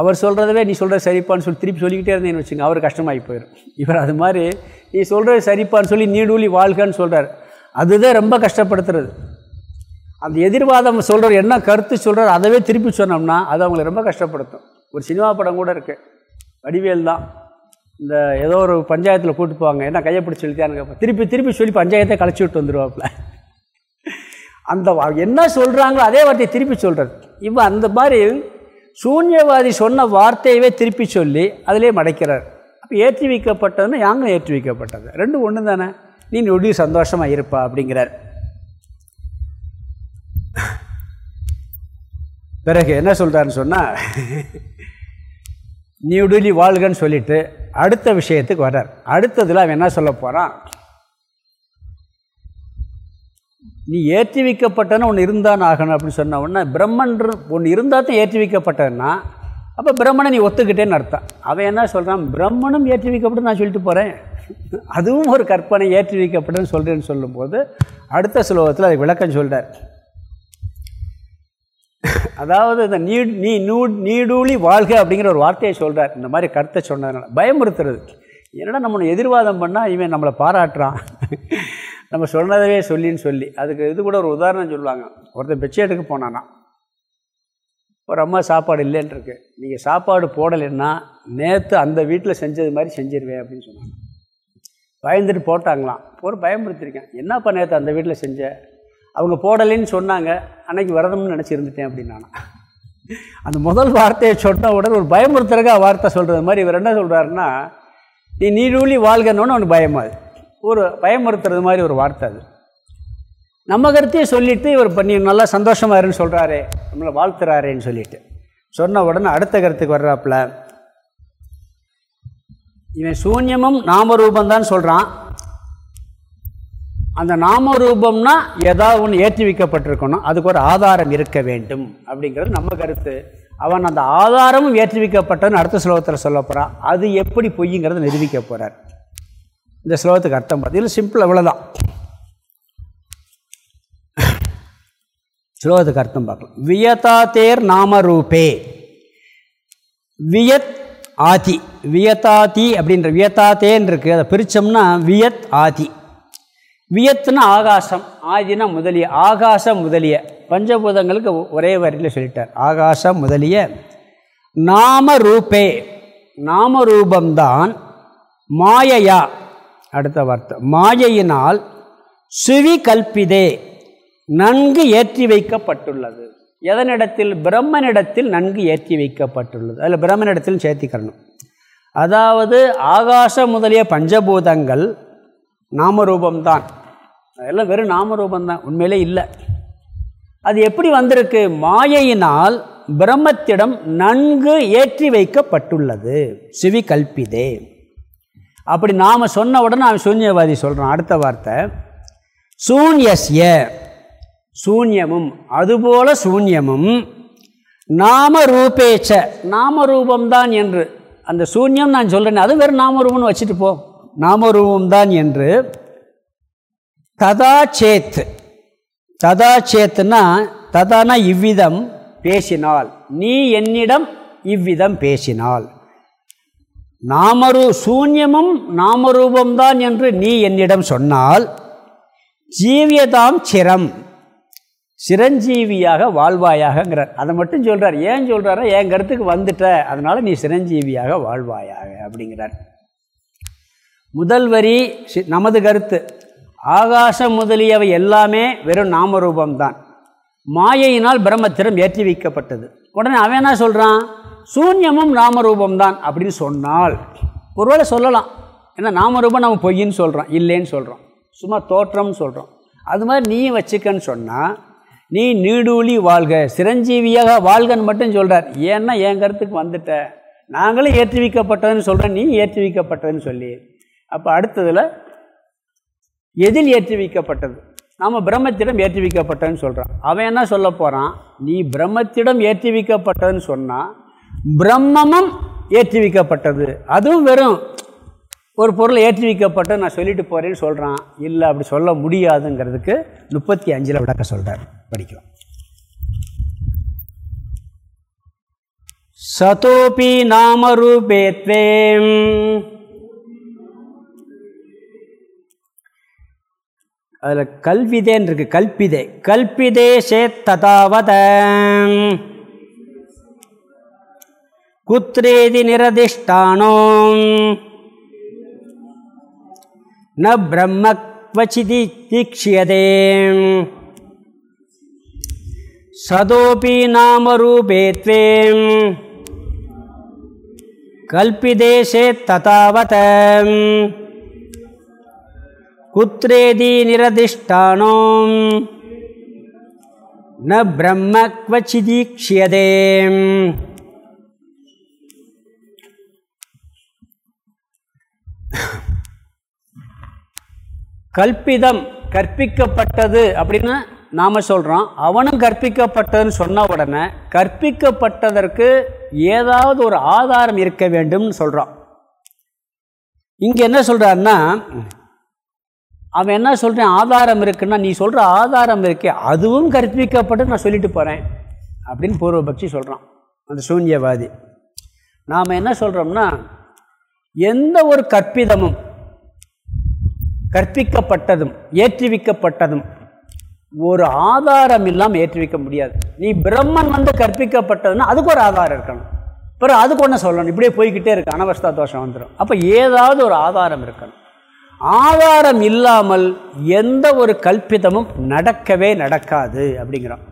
அவர் சொல்கிறதவே நீ சொல்கிறது சரிப்பான்னு சொல்லி திருப்பி சொல்லிக்கிட்டே இருந்தேன்னு வச்சுங்க அவர் கஷ்டமாகி போயிடும் இவர் அது மாதிரி நீ சொல்கிறது சரிப்பான்னு சொல்லி நீடூலி வாழ்கன்னு சொல்கிறார் அதுதான் ரொம்ப கஷ்டப்படுத்துறது. அந்த எதிர்வாதம் சொல்கிறார் என்ன கருத்து சொல்கிறார் அதவே திருப்பி சொன்னோம்னா அது அவங்களை ரொம்ப கஷ்டப்படுத்தும். ஒரு சினிமா படம் கூட இருக்குது வடிவேல் தான். இந்த ஏதோ ஒரு பஞ்சாயத்தில் கூப்பிட்டு போவாங்க. என்ன கையை பிடிச்சி சொல்லிட்டானுங்க திருப்பி திருப்பி சொல்லி பஞ்சாயத்தை கழிச்சு விட்டு வந்துடுவாப்புல அந்த வா- என்ன சொல்கிறாங்களோ அதே வார்த்தையை திருப்பி சொல்கிறது இவன் அந்த மாதிரி சூன்யவாதி சொன்ன வார்த்தையவே திருப்பி சொல்லி அதிலே மடைக்கிறார். அப்போ ஏற்றி வைக்கப்பட்டதுன்னா யாங்களும் ஏற்றி வைக்கப்பட்டது? ரெண்டும் ஒன்று தானே? நீ நொடி சந்தோஷமாக இருப்பா அப்படிங்கிறார். பிறகு என்ன சொல்கிறாருன்னு சொன்னால் நியூடெல்லி வாழ்கன்னு சொல்லிட்டு அடுத்த விஷயத்துக்கு வர்றார். அடுத்ததில் அவன் என்ன சொல்ல போகிறான் நீ ஏற்றி வைக்கப்பட்டன ஒன்று இருந்தான் ஆகணும் அப்படின்னு சொன்ன உடனே பிரம்மன் ஒன்று இருந்தால் தான் ஏற்றி வைக்கப்பட்டதுன்னா அப்போ பிரம்மனை நீ ஒத்துக்கிட்டேன்னு அர்த்தம். அவன் என்ன சொல்கிறான் பிரம்மனும் ஏற்றி வைக்கப்பட்டு நான் சொல்லிட்டு போகிறேன் அதுவும் ஒரு கற்பனை ஏற்றி வைக்கப்பட்டுன்னு சொல்கிறேன்னு சொல்லும்போது அடுத்த சுலோகத்தில் அதை விளக்கம் சொல்கிறார் அதாவது இந்த நீ நீ நூ நீடூழி வாழ்க அப்படிங்கிற ஒரு வார்த்தையை சொல்கிறார் இந்த மாதிரி கருத்தை சொன்னதுனால பயமுறுத்துறது. என்னடா நம்ம எதிர்வாதம் பண்ணால் இவன் நம்மளை பாராட்டுறான். நம்ம சொன்னதவே சொல்லின்னு சொல்லி அதுக்கு இது கூட ஒரு உதாரணம் சொல்லுவாங்க. ஒருத்தன் பிச்சை எடுக்க போனானா ஒரு அம்மா சாப்பாடு இல்லைன்ட்டுருக்கு நீங்கள் சாப்பாடு போடலைன்னா நேற்று அந்த வீட்டில் செஞ்சது மாதிரி செஞ்சிருவேன் அப்படின்னு சொன்னாங்க. பயந்துட்டு போட்டாங்களாம். ஒரு பயமுறுத்திருக்கேன் என்னப்பா நேற்று அந்த வீட்டில் செஞ்ச? அவங்க போடலைன்னு சொன்னாங்க. அன்னைக்கு விரதம்னு நினச்சி இருந்துட்டேன் அப்படின்னு நான் அந்த முதல் வார்த்தையை சொன்ன உடனே ஒரு பயமுறுத்துறக்கா வார்த்தை சொல்கிறது மாதிரி இவர் என்ன சொல்கிறாருன்னா நீ நீடூழி வாழ்கணுன்னு அவனுக்கு பயமாது ஒரு பயமுறுத்துறது மாதிரி ஒரு வார்த்தை அது. நம்ம கருத்தையும் சொல்லிட்டு இவர் பண்ணி நல்லா சந்தோஷமாக இருன்னு சொல்கிறாரே நம்மளை வாழ்த்துறாரேன்னு சொல்லிட்டு. சொன்ன உடனே அடுத்த கருத்துக்கு வர்றாப்புல இவன் சூன்யமும் நாமரூபந்தான் சொல்கிறான் அந்த நாமரூபம்னா ஏதாவது ஒன்று ஏற்றி வைக்கப்பட்டிருக்கணும் அதுக்கு ஒரு ஆதாரம் இருக்க வேண்டும் அப்படிங்கிறது நம்ம கருத்து. அவன் அந்த ஆதாரமும் ஏற்றி வைக்கப்பட்டதுன்னு அடுத்த ஸ்லோகத்தில் சொல்ல போகிறான் அது எப்படி பொய்யுங்கிறத நிரூபிக்க போகிறார் இந்த ஸ்லோகத்துக்கு அர்த்தம் பார்த்தீங்கன்னா சிம்பிள் அவ்வளோதான் ஸ்லோகத்துக்கு அர்த்தம் பார்க்கலாம். வியதா தேர் நாமரூபே வியத் ஆதி. வியதாதி அப்படின்ற வியதாத்தேன்னு இருக்குது அதை பிரித்தோம்னா வியத் ஆதி. வியத்துனா ஆகாசம். ஆதினா முதலிய. ஆகாசம் முதலிய. பஞ்சபூதங்களுக்கு ஒரே வரியில் சொல்லிட்டார். ஆகாசம் முதலிய. நாம ரூபே. நாம ரூபம்தான் மாயையா. அடுத்த வார்த்தை. மாயையினால் சுவி கல்பிதே நன்கு ஏற்றி வைக்கப்பட்டுள்ளது. எதனிடத்தில்? பிரம்மனிடத்தில் நன்கு ஏற்றி வைக்கப்பட்டுள்ளது. அதில் பிரம்மனிடத்தில் சேர்த்திக்கிறணும் அதாவது ஆகாசம் முதலிய பஞ்சபூதங்கள் நாமரூபம்தான். அதெல்லாம் வெறும் நாமரூபம்தான். உண்மையிலே இல்லை. அது எப்படி வந்திருக்கு? மாயையினால் பிரம்மத்திடம் நன்கு ஏற்றி வைக்கப்பட்டுள்ளது. சிவி கல்பிதே. அப்படி நாம் சொன்ன உடனே அவன் சூன்யவாதி சொல்கிறான் அடுத்த வார்த்தை சூன்யஸ்ய சூன்யமும் அதுபோல சூன்யமும் நாம ரூபேச்ச நாமரூபம்தான் என்று. அந்த சூன்யம் நான் சொல்கிறேன் அது வெறும் நாமரூபம்னு வச்சுட்டு போ. நாமரூபம்தான் என்று. ததா சேத் ததா ததானா இவ்விதம் பேசினால் நீ என்னிடம் இவ்விதம் பேசினால். நாமரு சூன்யமும் நாமரூபம்தான் என்று நீ என்னிடம் சொன்னால் ஜீவியதாம் சிரம். சிரஞ்சீவியாக வாழ்வாயாகங்கிறார். அதை மட்டும் சொல்கிறார் ஏன் சொல்கிறாரா என் கருத்துக்கு வந்துட்ட? அதனால் நீ சிரஞ்சீவியாக வாழ்வாயாக அப்படிங்கிறார். முதல் வரி சி- நமது கருத்து. ஆகாசம் முதலியவை எல்லாமே வெறும் நாமரூபம்தான். மாயையினால் பிரம்மத்திரம் ஏற்றி வைக்கப்பட்டது. உடனே அவன் என்ன சொல்கிறான் சூன்யமும் நாமரூபம்தான் அப்படின்னு சொன்னால் ஒருவேளை சொல்லலாம். ஏன்னா நாமரூபம் நம்ம பொய்ன்னு சொல்கிறோம் இல்லைன்னு சொல்கிறோம் சும்மா தோற்றம்னு சொல்கிறோம் அது மாதிரி நீ வச்சுக்கன்னு சொன்னால் நீ நீடூழி வாழ்க சிரஞ்சீவியாக வாழ்கன்னு மட்டும் சொல்கிறார் ஏன்னா என் கருத்துக்கு வந்துட்ட. நாங்களும் ஏற்றி வைக்கப்பட்டதுன்னு சொல்கிறேன் நீ ஏற்றி வைக்கப்பட்டதுன்னு சொல்லி. அப்போ அடுத்ததில் எதில் ஏற்றி வைக்கப்பட்டது நாம் பிரம்மத்திடம் ஏற்றி வைக்கப்பட்டதுன்னு சொல்கிறான் அவன் என்ன சொல்ல போகிறான் நீ பிரம்மத்திடம் ஏற்றி வைக்கப்பட்டதுன்னு சொன்னால் பிரம்மமும் ஏற்றுவிக்கப்பட்டது. அதுவும் வெறும் ஒரு பொருள் ஏற்றுவிக்கப்பட்டு நான் சொல்லிட்டு போகிறேன்னு சொல்கிறான் இல்லை அப்படி சொல்ல முடியாதுங்கிறதுக்கு முப்பத்தி அஞ்சில் விளக்க சொல்கிறார் படிக்கும் சதோபி நாமரூபேத்வே அதில் கல்விதேன்னு இருக்கு. கல்பிதே. கல்பிதே சேத் कुत्रेति निरधिष्ठानो न ब्रह्म क्वचिदि दीक्ष्यते सदोपि नामरूपे त्वे कल्पिदेशे तथावत् कुत्रेदि निरधिष्ठानो न ब्रह्म क्वचिदीक्ष्यते கற்பிதம் கற்பிக்கப்பட்டது அப்படின்னு நாம் சொல்கிறோம் அவனும் கற்பிக்கப்பட்டதுன்னு சொன்ன உடனே கற்பிக்கப்பட்டதற்கு ஏதாவது ஒரு ஆதாரம் இருக்க வேண்டும்னு சொல்கிறான் இங்கே என்ன சொல்கிறான்னா அவன் என்ன சொல்கிறேன் ஆதாரம் இருக்குன்னா நீ சொல்கிற ஆதாரம் இருக்கே அதுவும் கற்பிக்கப்பட்டு நான் சொல்லிட்டு போகிறேன் அப்படின்னு பூர்வபக்ஷி சொல்கிறான் அந்த சூன்யவாதி. நாம் என்ன சொல்கிறோம்னா எந்த ஒரு கற்பிதமும் கற்பிக்கப்பட்டதும் ஏற்றுவிக்கப்பட்டதும். ஒரு ஆதாரம் இல்லாமல் ஏற்றுவிக்க முடியாது. நீ பிரம்மன் வந்து கற்பிக்கப்பட்டதுன்னா அதுக்கு ஒரு ஆதாரம் இருக்கணும். பிறகு அதுக்கு ஒன்று சொல்லணும். இப்படியே போய்கிட்டே இருக்கு. அனவஸ்தா தோஷம் வந்துடும் அப்போ ஏதாவது ஒரு ஆதாரம் இருக்கணும். ஆதாரம் இல்லாமல் எந்த ஒரு கல்பிதமும் நடக்கவே நடக்காது அப்படிங்கிறோம்.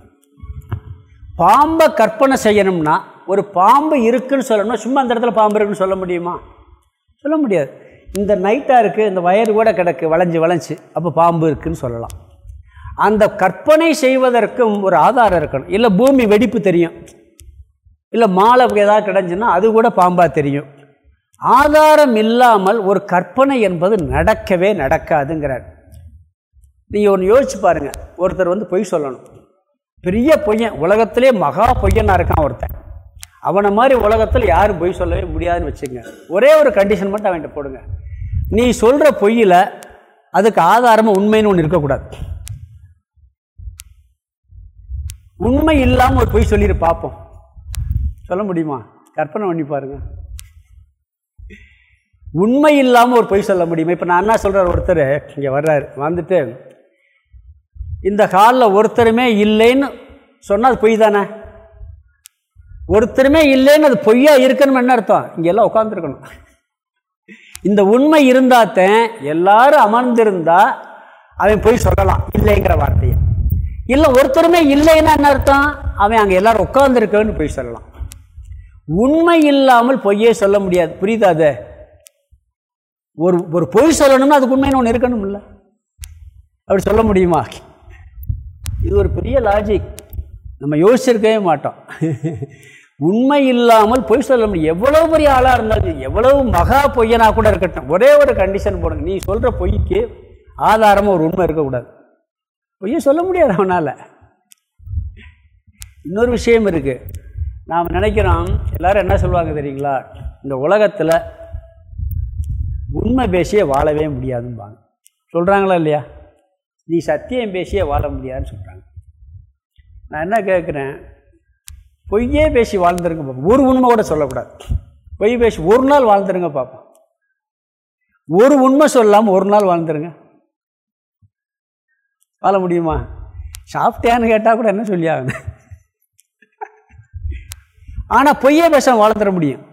பாம்பை கற்பனை செய்யணும்னா ஒரு பாம்பு இருக்குன்னு சொல்லணும்னா சும்மா அந்த இடத்துல பாம்பு இருக்குன்னு சொல்ல முடியுமா? சொல்ல முடியாது. இந்த நைட்டாக இருக்குது இந்த வயறு கூட கிடக்கு வளைஞ்சு வளைஞ்சு. அப்போ பாம்பு இருக்குதுன்னு சொல்லலாம். அந்த கற்பனை செய்வதற்கும் ஒரு ஆதாரம் இருக்கணும். இல்லை பூமி வெடிப்பு தெரியும். இல்லை மாலை ஏதாவது கிடஞ்சுன்னா அது கூட பாம்பாக தெரியும். ஆதாரம் இல்லாமல் ஒரு கற்பனை என்பது நடக்கவே நடக்காதுங்கிறார். நீங்கள் ஒன்று யோசிச்சு பாருங்கள் ஒருத்தர் வந்து பொய் சொல்லணும். பெரிய பொய்யன் உலகத்திலே மகா பொய்யனாக இருக்கான் ஒருத்தன். அவனை மாதிரி உலகத்தில் யாரும் பொய் சொல்லவே முடியாதுன்னு வச்சுங்க ஒரே ஒரு கண்டிஷன் மட்டும் அவன்கிட்ட போடுங்க. நீ சொல்கிற பொய்யில் அதுக்கு ஆதாரமாக உண்மைன்னு ஒன்று இருக்கக்கூடாது. உண்மை இல்லாமல் ஒரு பொய் சொல்லிடு பார்ப்போம் சொல்ல முடியுமா? கற்பனை பண்ணி பாருங்க. உண்மை இல்லாமல் ஒரு பொய் சொல்ல முடியுமா? இப்போ நான் என்ன சொல்கிறார் ஒருத்தர் இங்கே வர்றாரு வந்துட்டு இந்த காலில் ஒருத்தருமே இல்லைன்னு சொன்னால் அது பொய் தானே? ஒருத்தருமே இல்லைன்னு அது பொய்யா இருக்கணும் என்ன அர்த்தம்? இங்கெல்லாம் உட்காந்துருக்கணும் இந்த உண்மை இருந்தாத்தேன் எல்லாரும் அமர்ந்திருந்தா அவன் போய் சொல்லலாம் இல்லைங்கிற வார்த்தையை. இல்லை ஒருத்தருமே இல்லைன்னா என்ன அர்த்தம்? அவன் அங்கே எல்லாரும் உட்காந்துருக்கன்னு போய் சொல்லலாம். உண்மை இல்லாமல் பொய்யே சொல்ல முடியாது. புரியுதா ஒரு ஒரு பொய் சொல்லணும்னா அதுக்கு உண்மைன்னு ஒன்று இருக்கணும் இல்லை அப்படி சொல்ல முடியுமா? இது ஒரு பெரிய லாஜிக் நம்ம யோசிச்சிருக்கவே மாட்டோம். உண்மை இல்லாமல் பொய் சொல்ல முடியும். எவ்வளோ பெரிய ஆளாக இருந்தாலும் எவ்வளவு மகா பொய்யனாக கூட இருக்கட்டும். ஒரே ஒரு கண்டிஷன் போடுங்க. நீ சொல்கிற பொய்க்கு ஆதாரமாக ஒரு உண்மை இருக்கக்கூடாது. பொய்யை சொல்ல முடியாது அவனால். இன்னொரு விஷயம் இருக்குது நாம் நினைக்கிறோம் எல்லோரும் என்ன சொல்லுவாங்க தெரியுங்களா? இந்த உலகத்தில் உண்மை பேசியே வாழவே முடியாதும்பாங்க. சொல்கிறாங்களா இல்லையா? நீ சத்தியம் பேசியே வாழ முடியாதுன்னு சொல்கிறாங்க நான் என்ன கேட்குறேன் பொய்யே பேசி வாழ்ந்துருங்க பார்ப்போம் ஒரு உண்மை கூட சொல்லக்கூடாது. பொய் பேசி ஒரு நாள் வாழ்ந்துருங்க பார்ப்போம் ஒரு உண்மை சொல்லாமல் ஒரு நாள் வாழ்ந்துருங்க. வாழ முடியுமா? சாப்பிட்டேன்னு கேட்டால் கூட என்ன சொல்லி ஆகணும்? ஆனால் பொய்யே பேச வாழ்ந்துட முடியும்.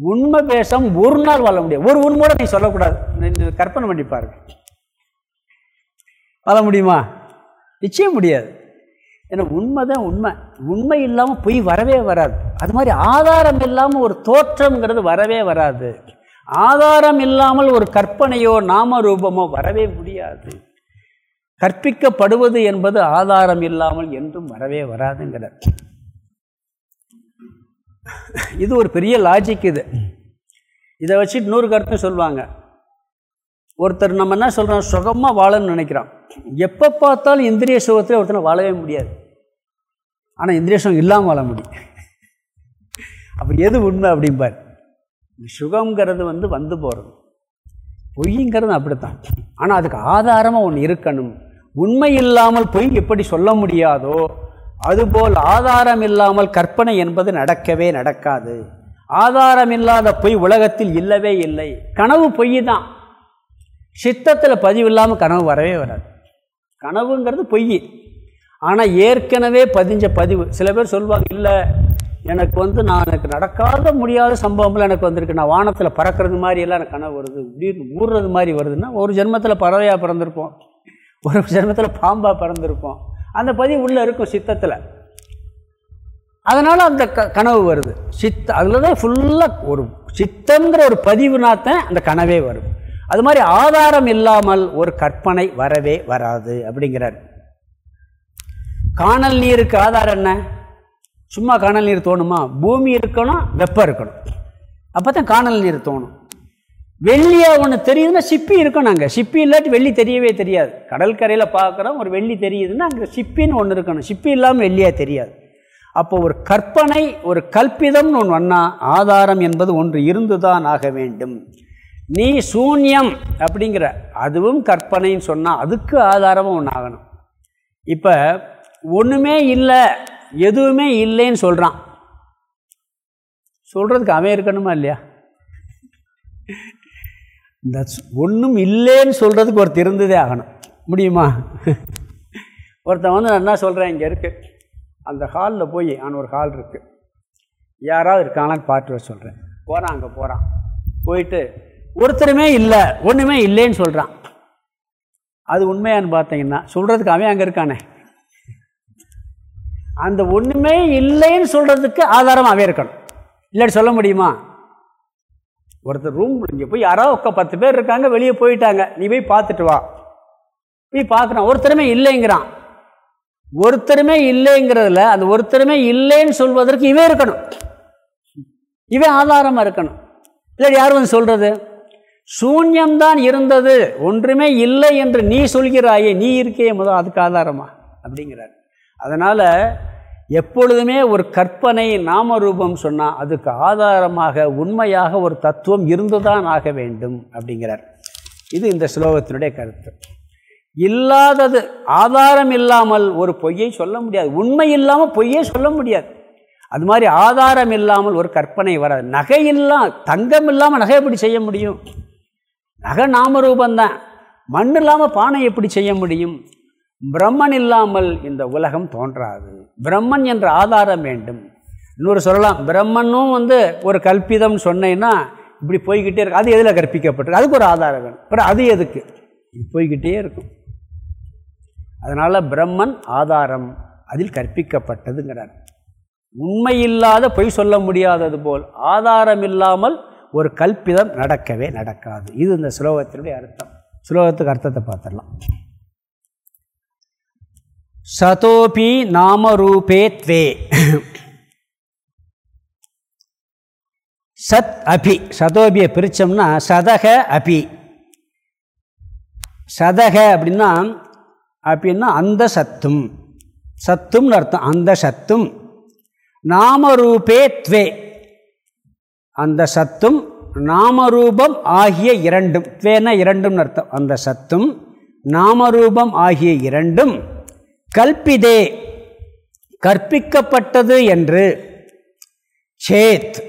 உண்மை பேசம் ஒரு நாள் வாழ முடியும். ஒரு உண்மையோட நீ சொல்லக்கூடாது. கற்பனை பண்ணி பாருங்க. வாழ முடியுமா? நிச்சயம் முடியாது. ஏன்னா உண்மை தான் உண்மை. உண்மை இல்லாமல் பொய் வரவே வராது. அது மாதிரி ஆதாரம் இல்லாமல் ஒரு தோற்றம்ங்கிறது வரவே வராது. ஆதாரம் இல்லாமல் ஒரு கற்பனையோ நாம ரூபமோ வரவே முடியாது. கற்பிக்கப்படுவது என்பது ஆதாரம் இல்லாமல் என்றும் வரவே வராதுங்கிறார் இது ஒரு பெரிய லாஜிக் இது. இதை வச்சு இன்னொரு கருத்து சொல்லுவாங்க. ஒருத்தர் நம்ம என்ன சொல்கிறோம் சுகமாக வாழணும்னு நினைக்கிறோம் எப்போ பார்த்தாலும் இந்திரிய சுகத்தில் ஒருத்தனை வாழவே முடியாது. ஆனால் இந்திரிய சுகம் இல்லாமல் வாழ முடியும். அப்போ எது உண்மை அப்படிம்பார். சுகங்கிறது வந்து வந்து போகிறது பொய்ங்கிறது அப்படித்தான். ஆனால் அதுக்கு ஆதாரமாக ஒன்று இருக்கணும். உண்மை இல்லாமல் பொய் எப்படி சொல்ல முடியாதோ அதுபோல் ஆதாரம் இல்லாமல் கற்பனை என்பது நடக்கவே நடக்காது. ஆதாரம் இல்லாத பொய் உலகத்தில் இல்லவே இல்லை. கனவு பொய் தான் சித்தத்தில் பதிவு இல்லாமல் கனவு வரவே வராது. கனவுங்கிறது பொய் ஆனால் ஏற்கனவே பதிஞ்ச பதிவு சில பேர் சொல்லுவாங்க இல்லை எனக்கு வந்து நான் எனக்கு நடக்காத முடியாத சம்பவங்கள் எனக்கு வந்திருக்கு. நான் வானத்தில் பறக்கிறது மாதிரி எல்லாம் எனக்கு கனவு வருது. திடீர்னு ஊறுறது மாதிரி வருதுன்னா ஒரு ஜென்மத்தில் பறவையாக பிறந்திருப்போம். ஒரு ஜென்மத்தில் பாம்பாக பிறந்திருப்போம். அந்த பதிவு உள்ளே இருக்கும் சித்தத்தில். அதனால் அந்த க கனவு வருது. சித்த அதில் தான் ஃபுல்லாக ஒரு சித்தங்கிற ஒரு பதிவுனாத்தான் அந்த கனவே வரும் அது மாதிரி ஆதாரம் இல்லாமல் ஒரு கற்பனை வரவே வராது அப்படிங்கிறார். காணல் நீருக்கு ஆதாரம் என்ன? சும்மா காணல் நீர் தோணுமா? பூமி இருக்கணும் வெப்பம் இருக்கணும். அப்போ தான் காணல் நீர் தோணும். வெள்ளியாக ஒன்று தெரியுதுன்னா சிப்பி இருக்கணும் அங்கே. சிப்பி இல்லாட்டி வெள்ளி தெரியவே தெரியாது. கடற்கரையில் பார்க்குறோம் ஒரு வெள்ளி தெரியுதுன்னா அங்கே சிப்பின்னு ஒன்று இருக்கணும். சிப்பி இல்லாமல் வெள்ளியாக தெரியாது. அப்போ ஒரு கற்பனை ஒரு கல்பிதம்னு ஒன்று வண்ணா ஆதாரம் என்பது ஒன்று இருந்துதான் ஆக வேண்டும். நீ சூன்யம் அப்படிங்கிற அதுவும் கற்பனைன்னு சொன்னால் அதுக்கு ஆதாரமும் ஒன்று ஆகணும். இப்போ ஒன்றுமே இல்லை எதுவுமே இல்லைன்னு சொல்கிறான் சொல்கிறதுக்கு அவன் இருக்கணுமா இல்லையா? இந்த ஒன்றும் இல்லைன்னு சொல்கிறதுக்கு ஒருத்தர் இருந்ததே ஆகணும். முடியுமா? ஒருத்தன் வந்து நான் என்ன சொல்கிறேன் இங்கே இருக்குது அந்த ஹாலில் போய் நான் ஒரு ஹால் இருக்குது யாராவது இருக்காங்களான்னு பார்த்து வர சொல்கிறேன் போகிறான் அங்கே போகிறான் போயிட்டு ஒருத்தருமே இல்லை ஒன்றுமே இல்லைன்னு சொல்கிறான் அது உண்மையான்னு பார்த்தீங்கன்னா சொல்கிறதுக்கு அவன் அங்கே இருக்கானே. அந்த ஒன்றுமே இல்லைன்னு சொல்கிறதுக்கு ஆதாரம் இருக்கணும். இல்லாட்டி சொல்ல முடியுமா? ஒருத்தர் ரூம் இங்கே போய் யாராவது பத்து பேர் இருக்காங்க வெளியே போயிட்டாங்க. நீ போய் பார்த்துட்டு வா. போய் பார்க்குறான். ஒருத்தருமே இல்லைங்கிறான். ஒருத்தருமே இல்லைங்கிறதுல அந்த ஒருத்தருமே இல்லைன்னு சொல்வதற்கு இவன் இருக்கணும். இவன் ஆதாரமாக இருக்கணும். இல்லை யார் வந்து சொல்கிறது சூன்யம்தான் இருந்தது ஒன்றுமே இல்லை என்று நீ சொல்கிறாயே நீ இருக்கே முதல் அதுக்கு ஆதாரமா? அப்படிங்கிறார். அதனால் எப்பொழுதுமே ஒரு கற்பனை நாமரூபம் சொன்னால் அதுக்கு ஆதாரமாக உண்மையாக ஒரு தத்துவம் இருந்துதான் ஆக வேண்டும் அப்படிங்கிறார். இது இந்த ஸ்லோகத்தினுடைய கருத்து. இல்லாதது ஆதாரம் இல்லாமல் ஒரு பொய்யை சொல்ல முடியாது. உண்மை இல்லாமல் பொய்யே சொல்ல முடியாது. அது மாதிரி ஆதாரம் இல்லாமல் ஒரு கற்பனை வராது. நகை இல்லாமல் தங்கம் இல்லாமல் நகை எப்படி செய்ய முடியும்? நகை நாமரூபந்தான் மண் இல்லாமல் பானை எப்படி செய்ய முடியும்? பிரம்மன் இல்லாமல் இந்த உலகம் தோன்றாது. பிரம்மன் என்ற ஆதாரம் வேண்டும். இன்னொரு சொல்லலாம் பிரம்மனும் வந்து ஒரு கல்பிதம் சொன்னேன்னா இப்படி போய்கிட்டே இருக்கு. அது எதில் கற்பிக்கப்பட்டிருக்கு? அதுக்கு ஒரு ஆதாரம் வேணும். அப்புறம் அது எதுக்கு? இது போய்கிட்டே இருக்கும். அதனால் பிரம்மன் ஆதாரம் அதில் கற்பிக்கப்பட்டதுங்கிறார். உண்மையில்லாத பொய் சொல்ல முடியாதது போல் ஆதாரம் இல்லாமல் ஒரு கல்பிதம் நடக்கவே நடக்காது. இது இந்த ஸ்லோகத்தினுடைய அர்த்தம். ஸ்லோகத்துக்கு அர்த்தத்தை பார்த்துடலாம். சதோபி நாமரூபே த்வே. சத் அபி. சதோபியை பிரித்தோம்னா சதக அபி. சதக அப்படின்னா அப்படின்னா அந்த சத்தும். சத்தும்னு அர்த்தம் அந்த சத்தும். நாமரூபே த்வே. அந்த சத்தும் நாமரூபம் ஆகிய இரண்டும். வேணா இரண்டும் அர்த்தம். அந்த சத்தும் நாமரூபம் ஆகிய இரண்டும் கல்பிதே கற்பிக்கப்பட்டது என்று சேத்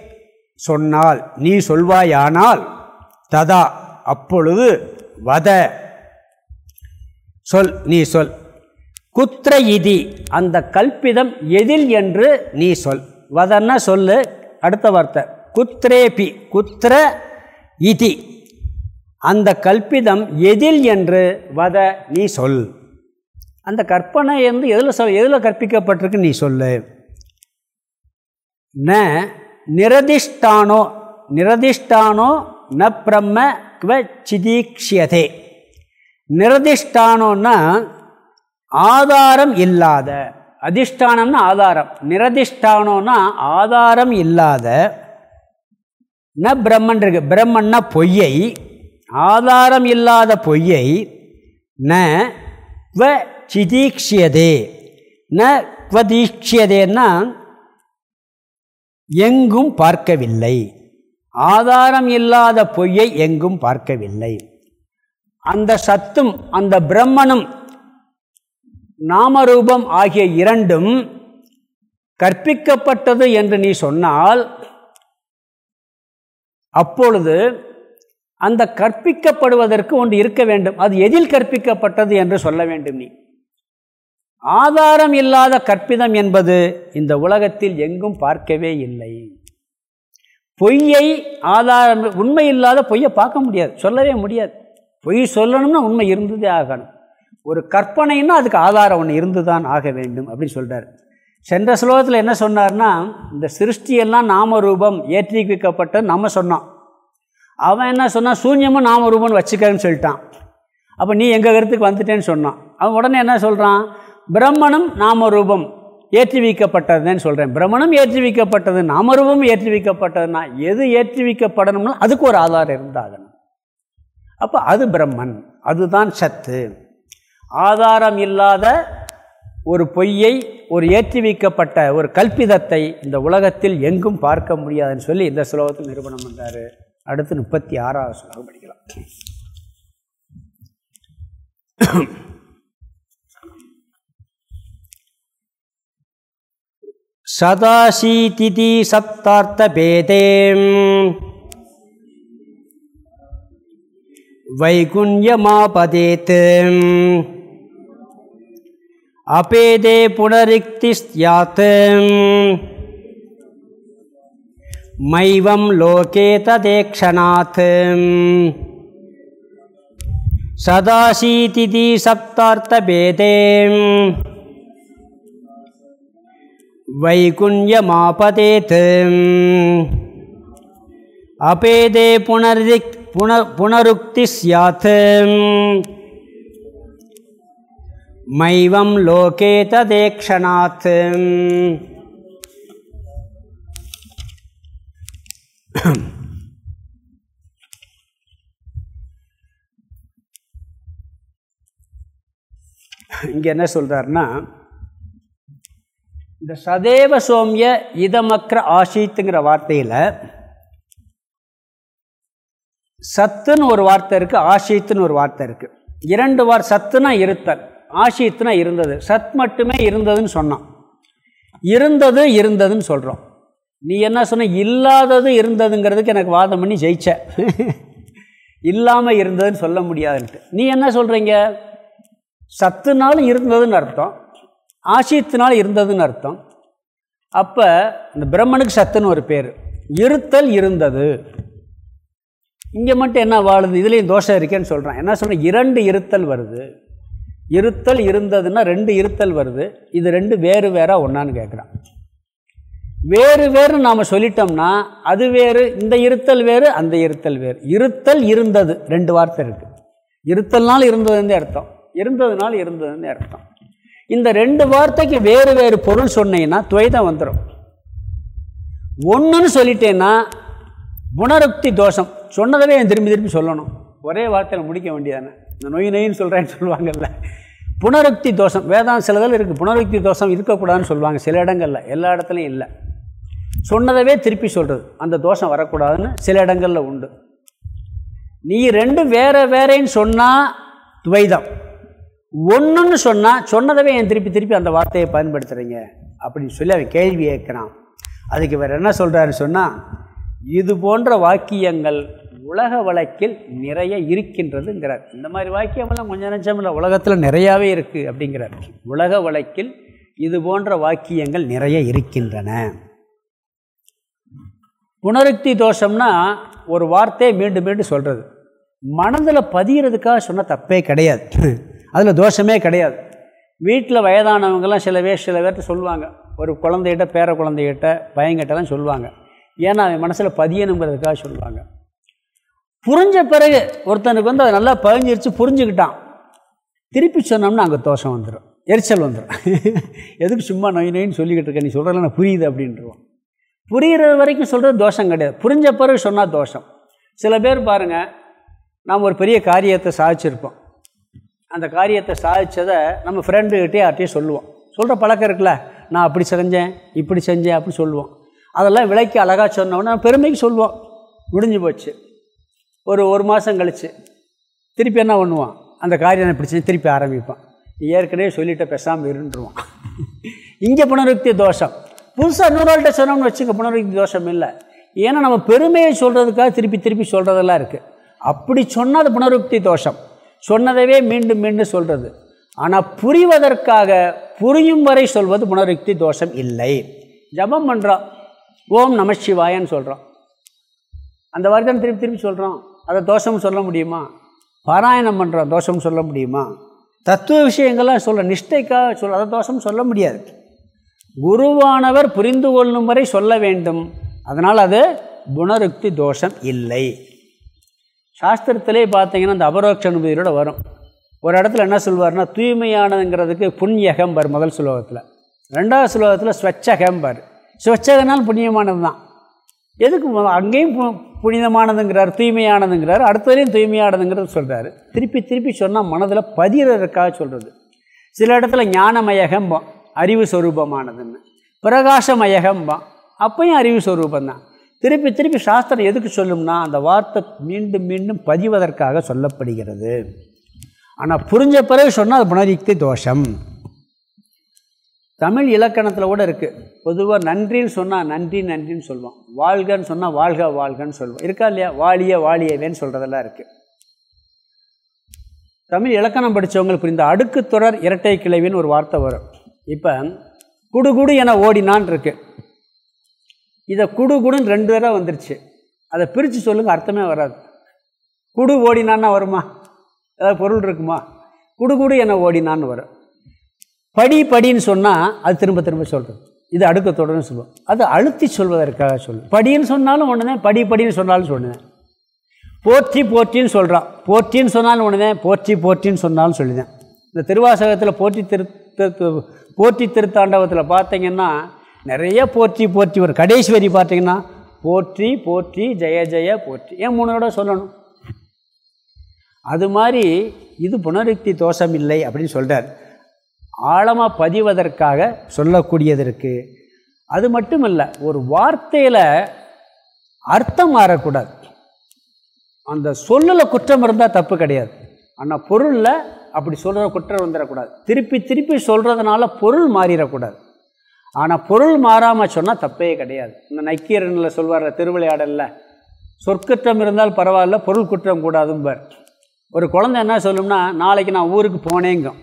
சொன்னால் நீ சொல்வாயானால் ததா அப்பொழுது வத. சொல் நீ சொல். குத்திர இதி அந்த கல்பிதம் எதில் என்று நீ சொல். வதன்னா சொல்லு. அடுத்த வார்த்தை. குத்ரேபி குத்ர இதி. அந்த கல்பிதம் எதில் என்று வத நீ சொல். அந்த கற்பனை வந்து எதில் சொல் எதில் கற்பிக்கப்பட்டிருக்கு நீ சொல்லு. ந நிரதிஷ்டானோ நிரதிஷ்டானோ ந பிரம்ம குவ சிதீக்ஷியதே. நிரதிஷ்டானோன்னா ஆதாரம் இல்லாத அதிஷ்டானம்னா ஆதாரம். நிரதிஷ்டானோன்னா ஆதாரம் இல்லாத ந பிரம்மன் இருக்கு பிரம்மன்னா பொய்யை ஆதாரம் இல்லாத பொய்யை ந வ சிதீக்ஷியதே ந குவதீக்ஷியதேன்னா எங்கும் பார்க்கவில்லை. ஆதாரம் இல்லாத பொய்யை எங்கும் பார்க்கவில்லை. அந்த சத்தும் அந்த பிரம்மனும் நாமரூபம் ஆகிய இரண்டும் கற்பிக்கப்பட்டது என்று நீ சொன்னால் அப்பொழுது அந்த கற்பிக்கப்படுவதற்கு ஒன்று இருக்க வேண்டும். அது எதில் கற்பிக்கப்பட்டது என்று சொல்ல வேண்டும் நீ. ஆதாரம் இல்லாத கற்பிதம் என்பது இந்த உலகத்தில் எங்கும் பார்க்கவே இல்லை. பொய்யை ஆதாரம் உண்மை இல்லாத பொய்யை பார்க்க முடியாது சொல்லவே முடியாது. பொய் சொல்லணும்னா உண்மை இருந்ததே ஆகணும். ஒரு கற்பனைன்னா அதுக்கு ஆதாரம் ஒன்று இருந்து தான் ஆக வேண்டும் அப்படின்னு சொல்கிறார் சென்ற ஸ்லோகத்தில் என்ன சொன்னார்னா இந்த சிருஷ்டியெல்லாம் நாமரூபம் ஏற்றிக்கப்பட்ட நம்ம சொன்னோம் அவன் என்ன சொன்னான் சூன்யமும் நாமரூபம்னு வச்சுக்கன்னு சொல்லிட்டான். அப்போ நீ எங்கள் கருத்துக்கு வந்துட்டேன்னு சொன்னான். அவன் உடனே என்ன சொல்கிறான் பிரம்மனும் நாமரூபம் ஏற்றி வைக்கப்பட்டதுன்னு சொல்கிறேன் பிரம்மனும் ஏற்றி வைக்கப்பட்டது நாமரூபம் ஏற்றி வைக்கப்பட்டதுன்னா எது ஏற்றி வைக்கப்படணும்னா அதுக்கு ஒரு ஆதாரம் இருந்தாகணும். அப்போ அது பிரம்மன். அதுதான் சத்து. ஆதாரம் இல்லாத ஒரு பொய்யை ஒரு ஏற்றி வைக்கப்பட்ட ஒரு கல்பிதத்தை இந்த உலகத்தில் எங்கும் பார்க்க முடியாதுன்னு சொல்லி இந்த ஸ்லோகத்தில் நிரூபணம் பண்ணுறாரு அடுத்து முப்பத்தி ஆறாவது ஸ்லோகம் படிக்கலாம். சதாசீதி சப்தார்த்த பேதே வைகுண்யமாபதேத். அபேதே புனரிக்தி மைவம் லோகே ததேக்ஷனாத் சதாசீதிதி சப்தார்த்தபேதே. வைகுண்யமாபதேத். அபேதே புனரிக் புன புனருக்தி சியாத் மைவம் லோகே ததேக்ஷணாத். இங்கே என்ன சொல்கிறாருன்னா இந்த சதேவ சோமிய இதமக்ர ஆஷித்துங்கிற வார்த்தையில் சத்துன்னு ஒரு வார்த்தை இருக்குது ஆஷித்துன்னு ஒரு வார்த்தை இருக்குது இரண்டு வார் சத்துனா இருத்தல். ஆஷித்னா இருந்தது. சத் மட்டுமே இருந்ததுன்னு சொன்னான். இருந்தது இருந்ததுன்னு சொல்கிறோம் நீ என்ன சொன்ன? இல்லாதது இருந்ததுங்கிறதுக்கு எனக்கு வாதம் பண்ணி ஜெயிச்ச. இல்லாமல் இருந்ததுன்னு சொல்ல முடியாதுன்ட்டு. நீ என்ன சொல்கிறீங்க சத்துனாலும் இருந்ததுன்னு அர்த்தம். ஆசியத்தினால் இருந்ததுன்னு அர்த்தம். அப்போ இந்த பிரம்மனுக்கு சத்துன்னு ஒரு பேர். இருத்தல் இருந்தது. இங்கே மட்டும் என்ன வாழுது? இதுலேயும் தோஷம் இருக்கேன்னு சொல்கிறேன் என்ன சொல்கிறேன் இரண்டு இருத்தல் வருது. இருத்தல் இருந்ததுன்னா ரெண்டு இருத்தல் வருது. இது ரெண்டு வேறு வேறாக ஒன்றான்னு கேட்குறான். வேறு வேறு நாம் சொல்லிட்டோம்னா அது வேறு இந்த இருத்தல் வேறு அந்த இருத்தல் வேறு. இருத்தல் இருந்தது. ரெண்டு வார்த்தை இருக்குது இருத்தல்னால் இருந்ததுன்னு அர்த்தம். இருந்ததுனால் இருந்ததுன்னு அர்த்தம். இந்த ரெண்டு வார்த்தைக்கு வேறு வேறு பொருள் சொன்னீங்கன்னா துவைதம் வந்துடும் ஒன்றுன்னு சொல்லிட்டேன்னா குணருக்தி தோஷம். சொன்னதவே திரும்பி திரும்பி சொல்லணும். ஒரே வார்த்தையில் முடிக்க வேண்டியதானே இந்த நொய் நொயின்னு சொல்கிறேன்னு சொல்லுவாங்கல்ல. புனருக்தி தோஷம் வேதாந்த சிலதில் இருக்குது புனருக்தி தோஷம் இருக்கக்கூடாதுன்னு சொல்லுவாங்க சில இடங்களில். எல்லா இடத்துலையும் இல்லை. சொன்னதவே திருப்பி சொல்கிறது அந்த தோஷம் வரக்கூடாதுன்னு சில இடங்களில் உண்டு. நீ ரெண்டும் வேற வேறேன்னு சொன்னால் துவைதம். ஒன்றுன்னு சொன்னால் சொன்னதவே என் திருப்பி திருப்பி அந்த வார்த்தையை பயன்படுத்துகிறீங்க அப்படின்னு சொல்லி அவன் கேள்வி கேட்குறான். அதுக்கு இவர் என்ன சொல்கிறாருன்னு சொன்னால் இது போன்ற வாக்கியங்கள் உலக வழக்கில் நிறைய இருக்கின்றதுங்கிறார். இந்த மாதிரி வாக்கியமெல்லாம் கொஞ்சம் நினச்சம் இல்லை உலகத்தில் நிறையாவே இருக்குது அப்படிங்கிறார். உலக வழக்கில் இது போன்ற வாக்கியங்கள் நிறைய இருக்கின்றன. புனருக்தி தோஷம்னா ஒரு வார்த்தையை மீண்டும் மீண்டும் சொல்கிறது மனதில் பதிகிறதுக்காக சொன்ன தப்பே கிடையாது. அதில் தோஷமே கிடையாது. வீட்டில் வயதானவங்கெல்லாம் சில பேர் சில பேர்கிட்ட சொல்லுவாங்க. ஒரு குழந்தைகிட்ட பேர குழந்தைகிட்ட பையன்கிட்டலாம் சொல்லுவாங்க. ஏன்னா அவன் மனசில் பதியணுங்கிறதுக்காக சொல்லுவாங்க. புரிஞ்ச பிறகு ஒருத்தனுக்கு வந்து அதை நல்லா பதிஞ்சிருச்சு புரிஞ்சுக்கிட்டான். திருப்பி சொன்னோம்னா அங்கே தோஷம் வந்துடும் எரிச்சல் வந்துடும் எதுக்கு சும்மா நொய் நொயின்னு சொல்லிக்கிட்டு இருக்க? நீ சொல்கிறல நான் புரியுது அப்படின்றோம் புரிகிற வரைக்கும் சொல்கிறது தோஷம் கிடையாது. புரிஞ்ச பிறகு சொன்னால் தோஷம். சில பேர் பாருங்கள் நாம் ஒரு பெரிய காரியத்தை சாதிச்சிருப்போம். அந்த காரியத்தை சாதித்ததை நம்ம ஃப்ரெண்டுக்கிட்டே யார்ட்டையும் சொல்லுவோம். சொல்கிற பழக்கம் இருக்குல்ல? நான் அப்படி செஞ்சேன் இப்படி செஞ்சேன் அப்படி சொல்லுவோம். அதெல்லாம் விலைக்கு அழகாக சொன்னோன்னா பெருமைக்கு சொல்லுவோம். முடிஞ்சு போச்சு. ஒரு ஒரு மாதம் கழிச்சு திருப்பி என்ன பண்ணுவான்? அந்த காரியம் பிடிச்சி திருப்பி ஆரம்பிப்பான். ஏற்கனவே சொல்லிட்ட பேசாமல் இருந்துருவான் இங்கே புனருக்தி தோஷம். புதுசாக நூறாள்கிட்ட சொன்னோம்னு வச்சுக்க புனருக்தி தோஷம் இல்லை. ஏன்னா நம்ம பெருமையை சொல்கிறதுக்காக திருப்பி திருப்பி சொல்கிறதெல்லாம் இருக்குது அப்படி சொன்னால் அது புனருக்தி தோஷம். சொன்னதவே மீண்டும் மீண்டும் சொல்கிறது ஆனால் புரிவதற்காக புரியும் வரை சொல்வது புனருக்தி தோஷம் இல்லை. ஜபம் பண்ணுறோம் ஓம் நமசிவாயன்னு சொல்கிறோம் அந்த வார்த்தை திருப்பி திருப்பி சொல்கிறோம் அதை தோஷம் சொல்ல முடியுமா? பாராயணம் பண்ணுறோம் தோஷம் சொல்ல முடியுமா? தத்துவ விஷயங்கள்லாம் சொல்ல நிஷ்டைக்காக சொல்ல அதை தோஷம் சொல்ல முடியாது. குருவானவர் புரிந்து கொள்ளும் வரை சொல்ல வேண்டும். அதனால் அது குணருக்தி தோஷம் இல்லை. சாஸ்திரத்திலே பார்த்தீங்கன்னா அந்த அபரோக்ஷ அனுபதியோடு வரும். ஒரு இடத்துல என்ன சொல்வார்னா தூய்மையானதுங்கிறதுக்கு புண்ணியகம்பர் முதல் சுலோகத்தில் ரெண்டாவது சுலோகத்தில் ஸ்வச்சகம்பர் ஸ்வச்சகனால் புண்ணியமானது தான் எதுக்கு அங்கேயும் புனிதமானதுங்கிறார் தூய்மையானதுங்கிறார் அடுத்ததுலேயும் தூய்மையானதுங்கிறது சொல்கிறாரு திருப்பி திருப்பி சொன்னால் மனதில் பதிகிறதுக்காக சொல்கிறது சில இடத்துல ஞானமயகம்பம் அறிவு ஸ்வரூபமானதுன்னு பிரகாசமயகம்பம் அப்பையும் அறிவு ஸ்வரூபந்தான் திருப்பி திருப்பி சாஸ்திரம் எதுக்கு சொல்லும்னா அந்த வார்த்தை மீண்டும் மீண்டும் பதிவதற்காக சொல்லப்படுகிறது. ஆனால் புரிஞ்ச பிறகு சொன்னால் அது புனரிக்தி தோஷம். தமிழ் இலக்கணத்தில் கூட இருக்குது பொதுவாக நன்றின்னு சொன்னால் நன்றி நன்றின்னு சொல்லுவோம் வாழ்கன்னு சொன்னால் வாழ்க வாழ்கன்னு சொல்லுவோம் இருக்கா இல்லையா? வாழிய வாழியவேன்னு சொல்கிறதெல்லாம் இருக்குது தமிழ் இலக்கணம் படித்தவங்களுக்கு புரிந்த அடுக்கு தொடர் இரட்டை கிளைவின்னு ஒரு வார்த்தை வரும். இப்போ குடுகுடு என ஓடினான் இருக்கு. இதை குடுகுடுன்னு ரெண்டு தடவை வந்துருச்சு. அதை பிரித்து சொல்லுங்கள் அர்த்தமே வராது. குடு ஓடினான்னா வருமா? ஏதாவது பொருள் இருக்குமா? குடுகுடு என ஓடினான்னு வரும். படி படின்னு சொன்னால் அது திரும்ப திரும்ப சொல்கிறது இது அடுக்க தொடர்ந்து சொல்லுவோம். அது அழுத்தி சொல்வதற்காக சொல்லு படின்னு சொன்னாலும் ஒன்று படி படின்னு சொன்னாலும் சொன்னேன் போற்றி போற்றின்னு சொல்கிறான் போற்றின்னு சொன்னாலும் ஒன்றுதான் போற்றி போற்றின்னு சொன்னாலும் சொல்லிதேன் இந்த திருவாசகத்தில் போற்றி திரு போற்றி திருத்தாண்டவத்தில் பார்த்தீங்கன்னா நிறைய போற்றி போற்றி வரும். கடைசி வரி பார்த்தீங்கன்னா போற்றி போற்றி ஜெய ஜெய போற்றி. ஏன் மூணோட சொல்லணும்? அது மாதிரி இது புனருக்தி தோஷம் இல்லை அப்படின்னு சொல்கிறார் ஆழமாக பதிவதற்காக சொல்லக்கூடியது இருக்குது அது மட்டும் இல்லை ஒரு வார்த்தையில் அர்த்தம் மாறக்கூடாது. அந்த சொல்லில் குற்றம் இருந்தால் தப்பு கிடையாது. ஆனால் பொருளில் அப்படி சொல்கிற குற்றம் வந்துடக்கூடாது திருப்பி திருப்பி சொல்கிறதுனால பொருள் மாறிடக்கூடாது ஆனால் பொருள் மாறாமல் சொன்னால் தப்பே கிடையாது. இந்த நக்கீரனில் சொல்வார் திருவிளையாடலில் சொற்குற்றம் இருந்தால் பரவாயில்ல பொருள் குற்றம் கூடாதும்பார். ஒரு குழந்தை என்ன சொல்லும்னா நாளைக்கு நான் ஊருக்கு போனேங்கும்.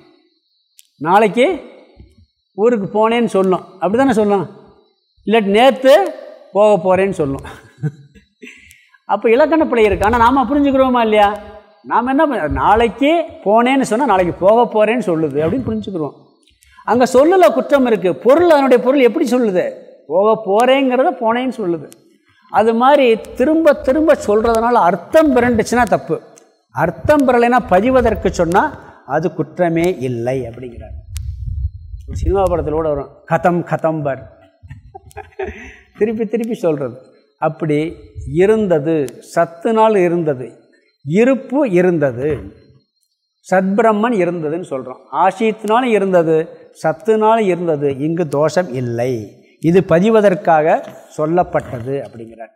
நாளைக்கு ஊருக்கு போனேன்னு சொல்லும். அப்படி தானே சொல்லும்? இல்லாட்டி நேற்று போக போகிறேன்னு சொல்லும். அப்போ இலக்கண பிள்ளை இருக்குது ஆனால் நாம் புரிஞ்சுக்கிறோமா இல்லையா? நாம் என்ன பண்ண நாளைக்கு போனேன்னு சொன்னால் நாளைக்கு போக போகிறேன்னு சொல்லுது அப்படின்னு புரிஞ்சுக்கிறோம். அங்கே சொல்லல குற்றம் இருக்குது பொருள் அதனுடைய பொருள் எப்படி சொல்லுது? போக போகிறேங்கிறத போனேன்னு சொல்லுது. அது மாதிரி திரும்ப திரும்ப சொல்கிறதுனால அர்த்தம் பிறண்டுச்சுன்னா தப்பு. அர்த்தம் பெறலைன்னா பதிவதற்கு சொன்னால் அது குற்றமே இல்லை அப்படிங்கிறார். சினிமா படத்தில் கூட வரும் கதம் கதம்பர். திருப்பி திருப்பி சொல்கிறது அப்படி இருந்தது சத்து நாள் இருந்தது இருப்பு இருந்தது சத்பிரம்மன் இருந்ததுன்னு சொல்கிறோம் ஆசியத்தினாலும் இருந்தது சத்துனாலும் இருந்தது இங்கு தோஷம் இல்லை. இது பதிவதற்காக சொல்லப்பட்டது அப்படிங்கிறார்.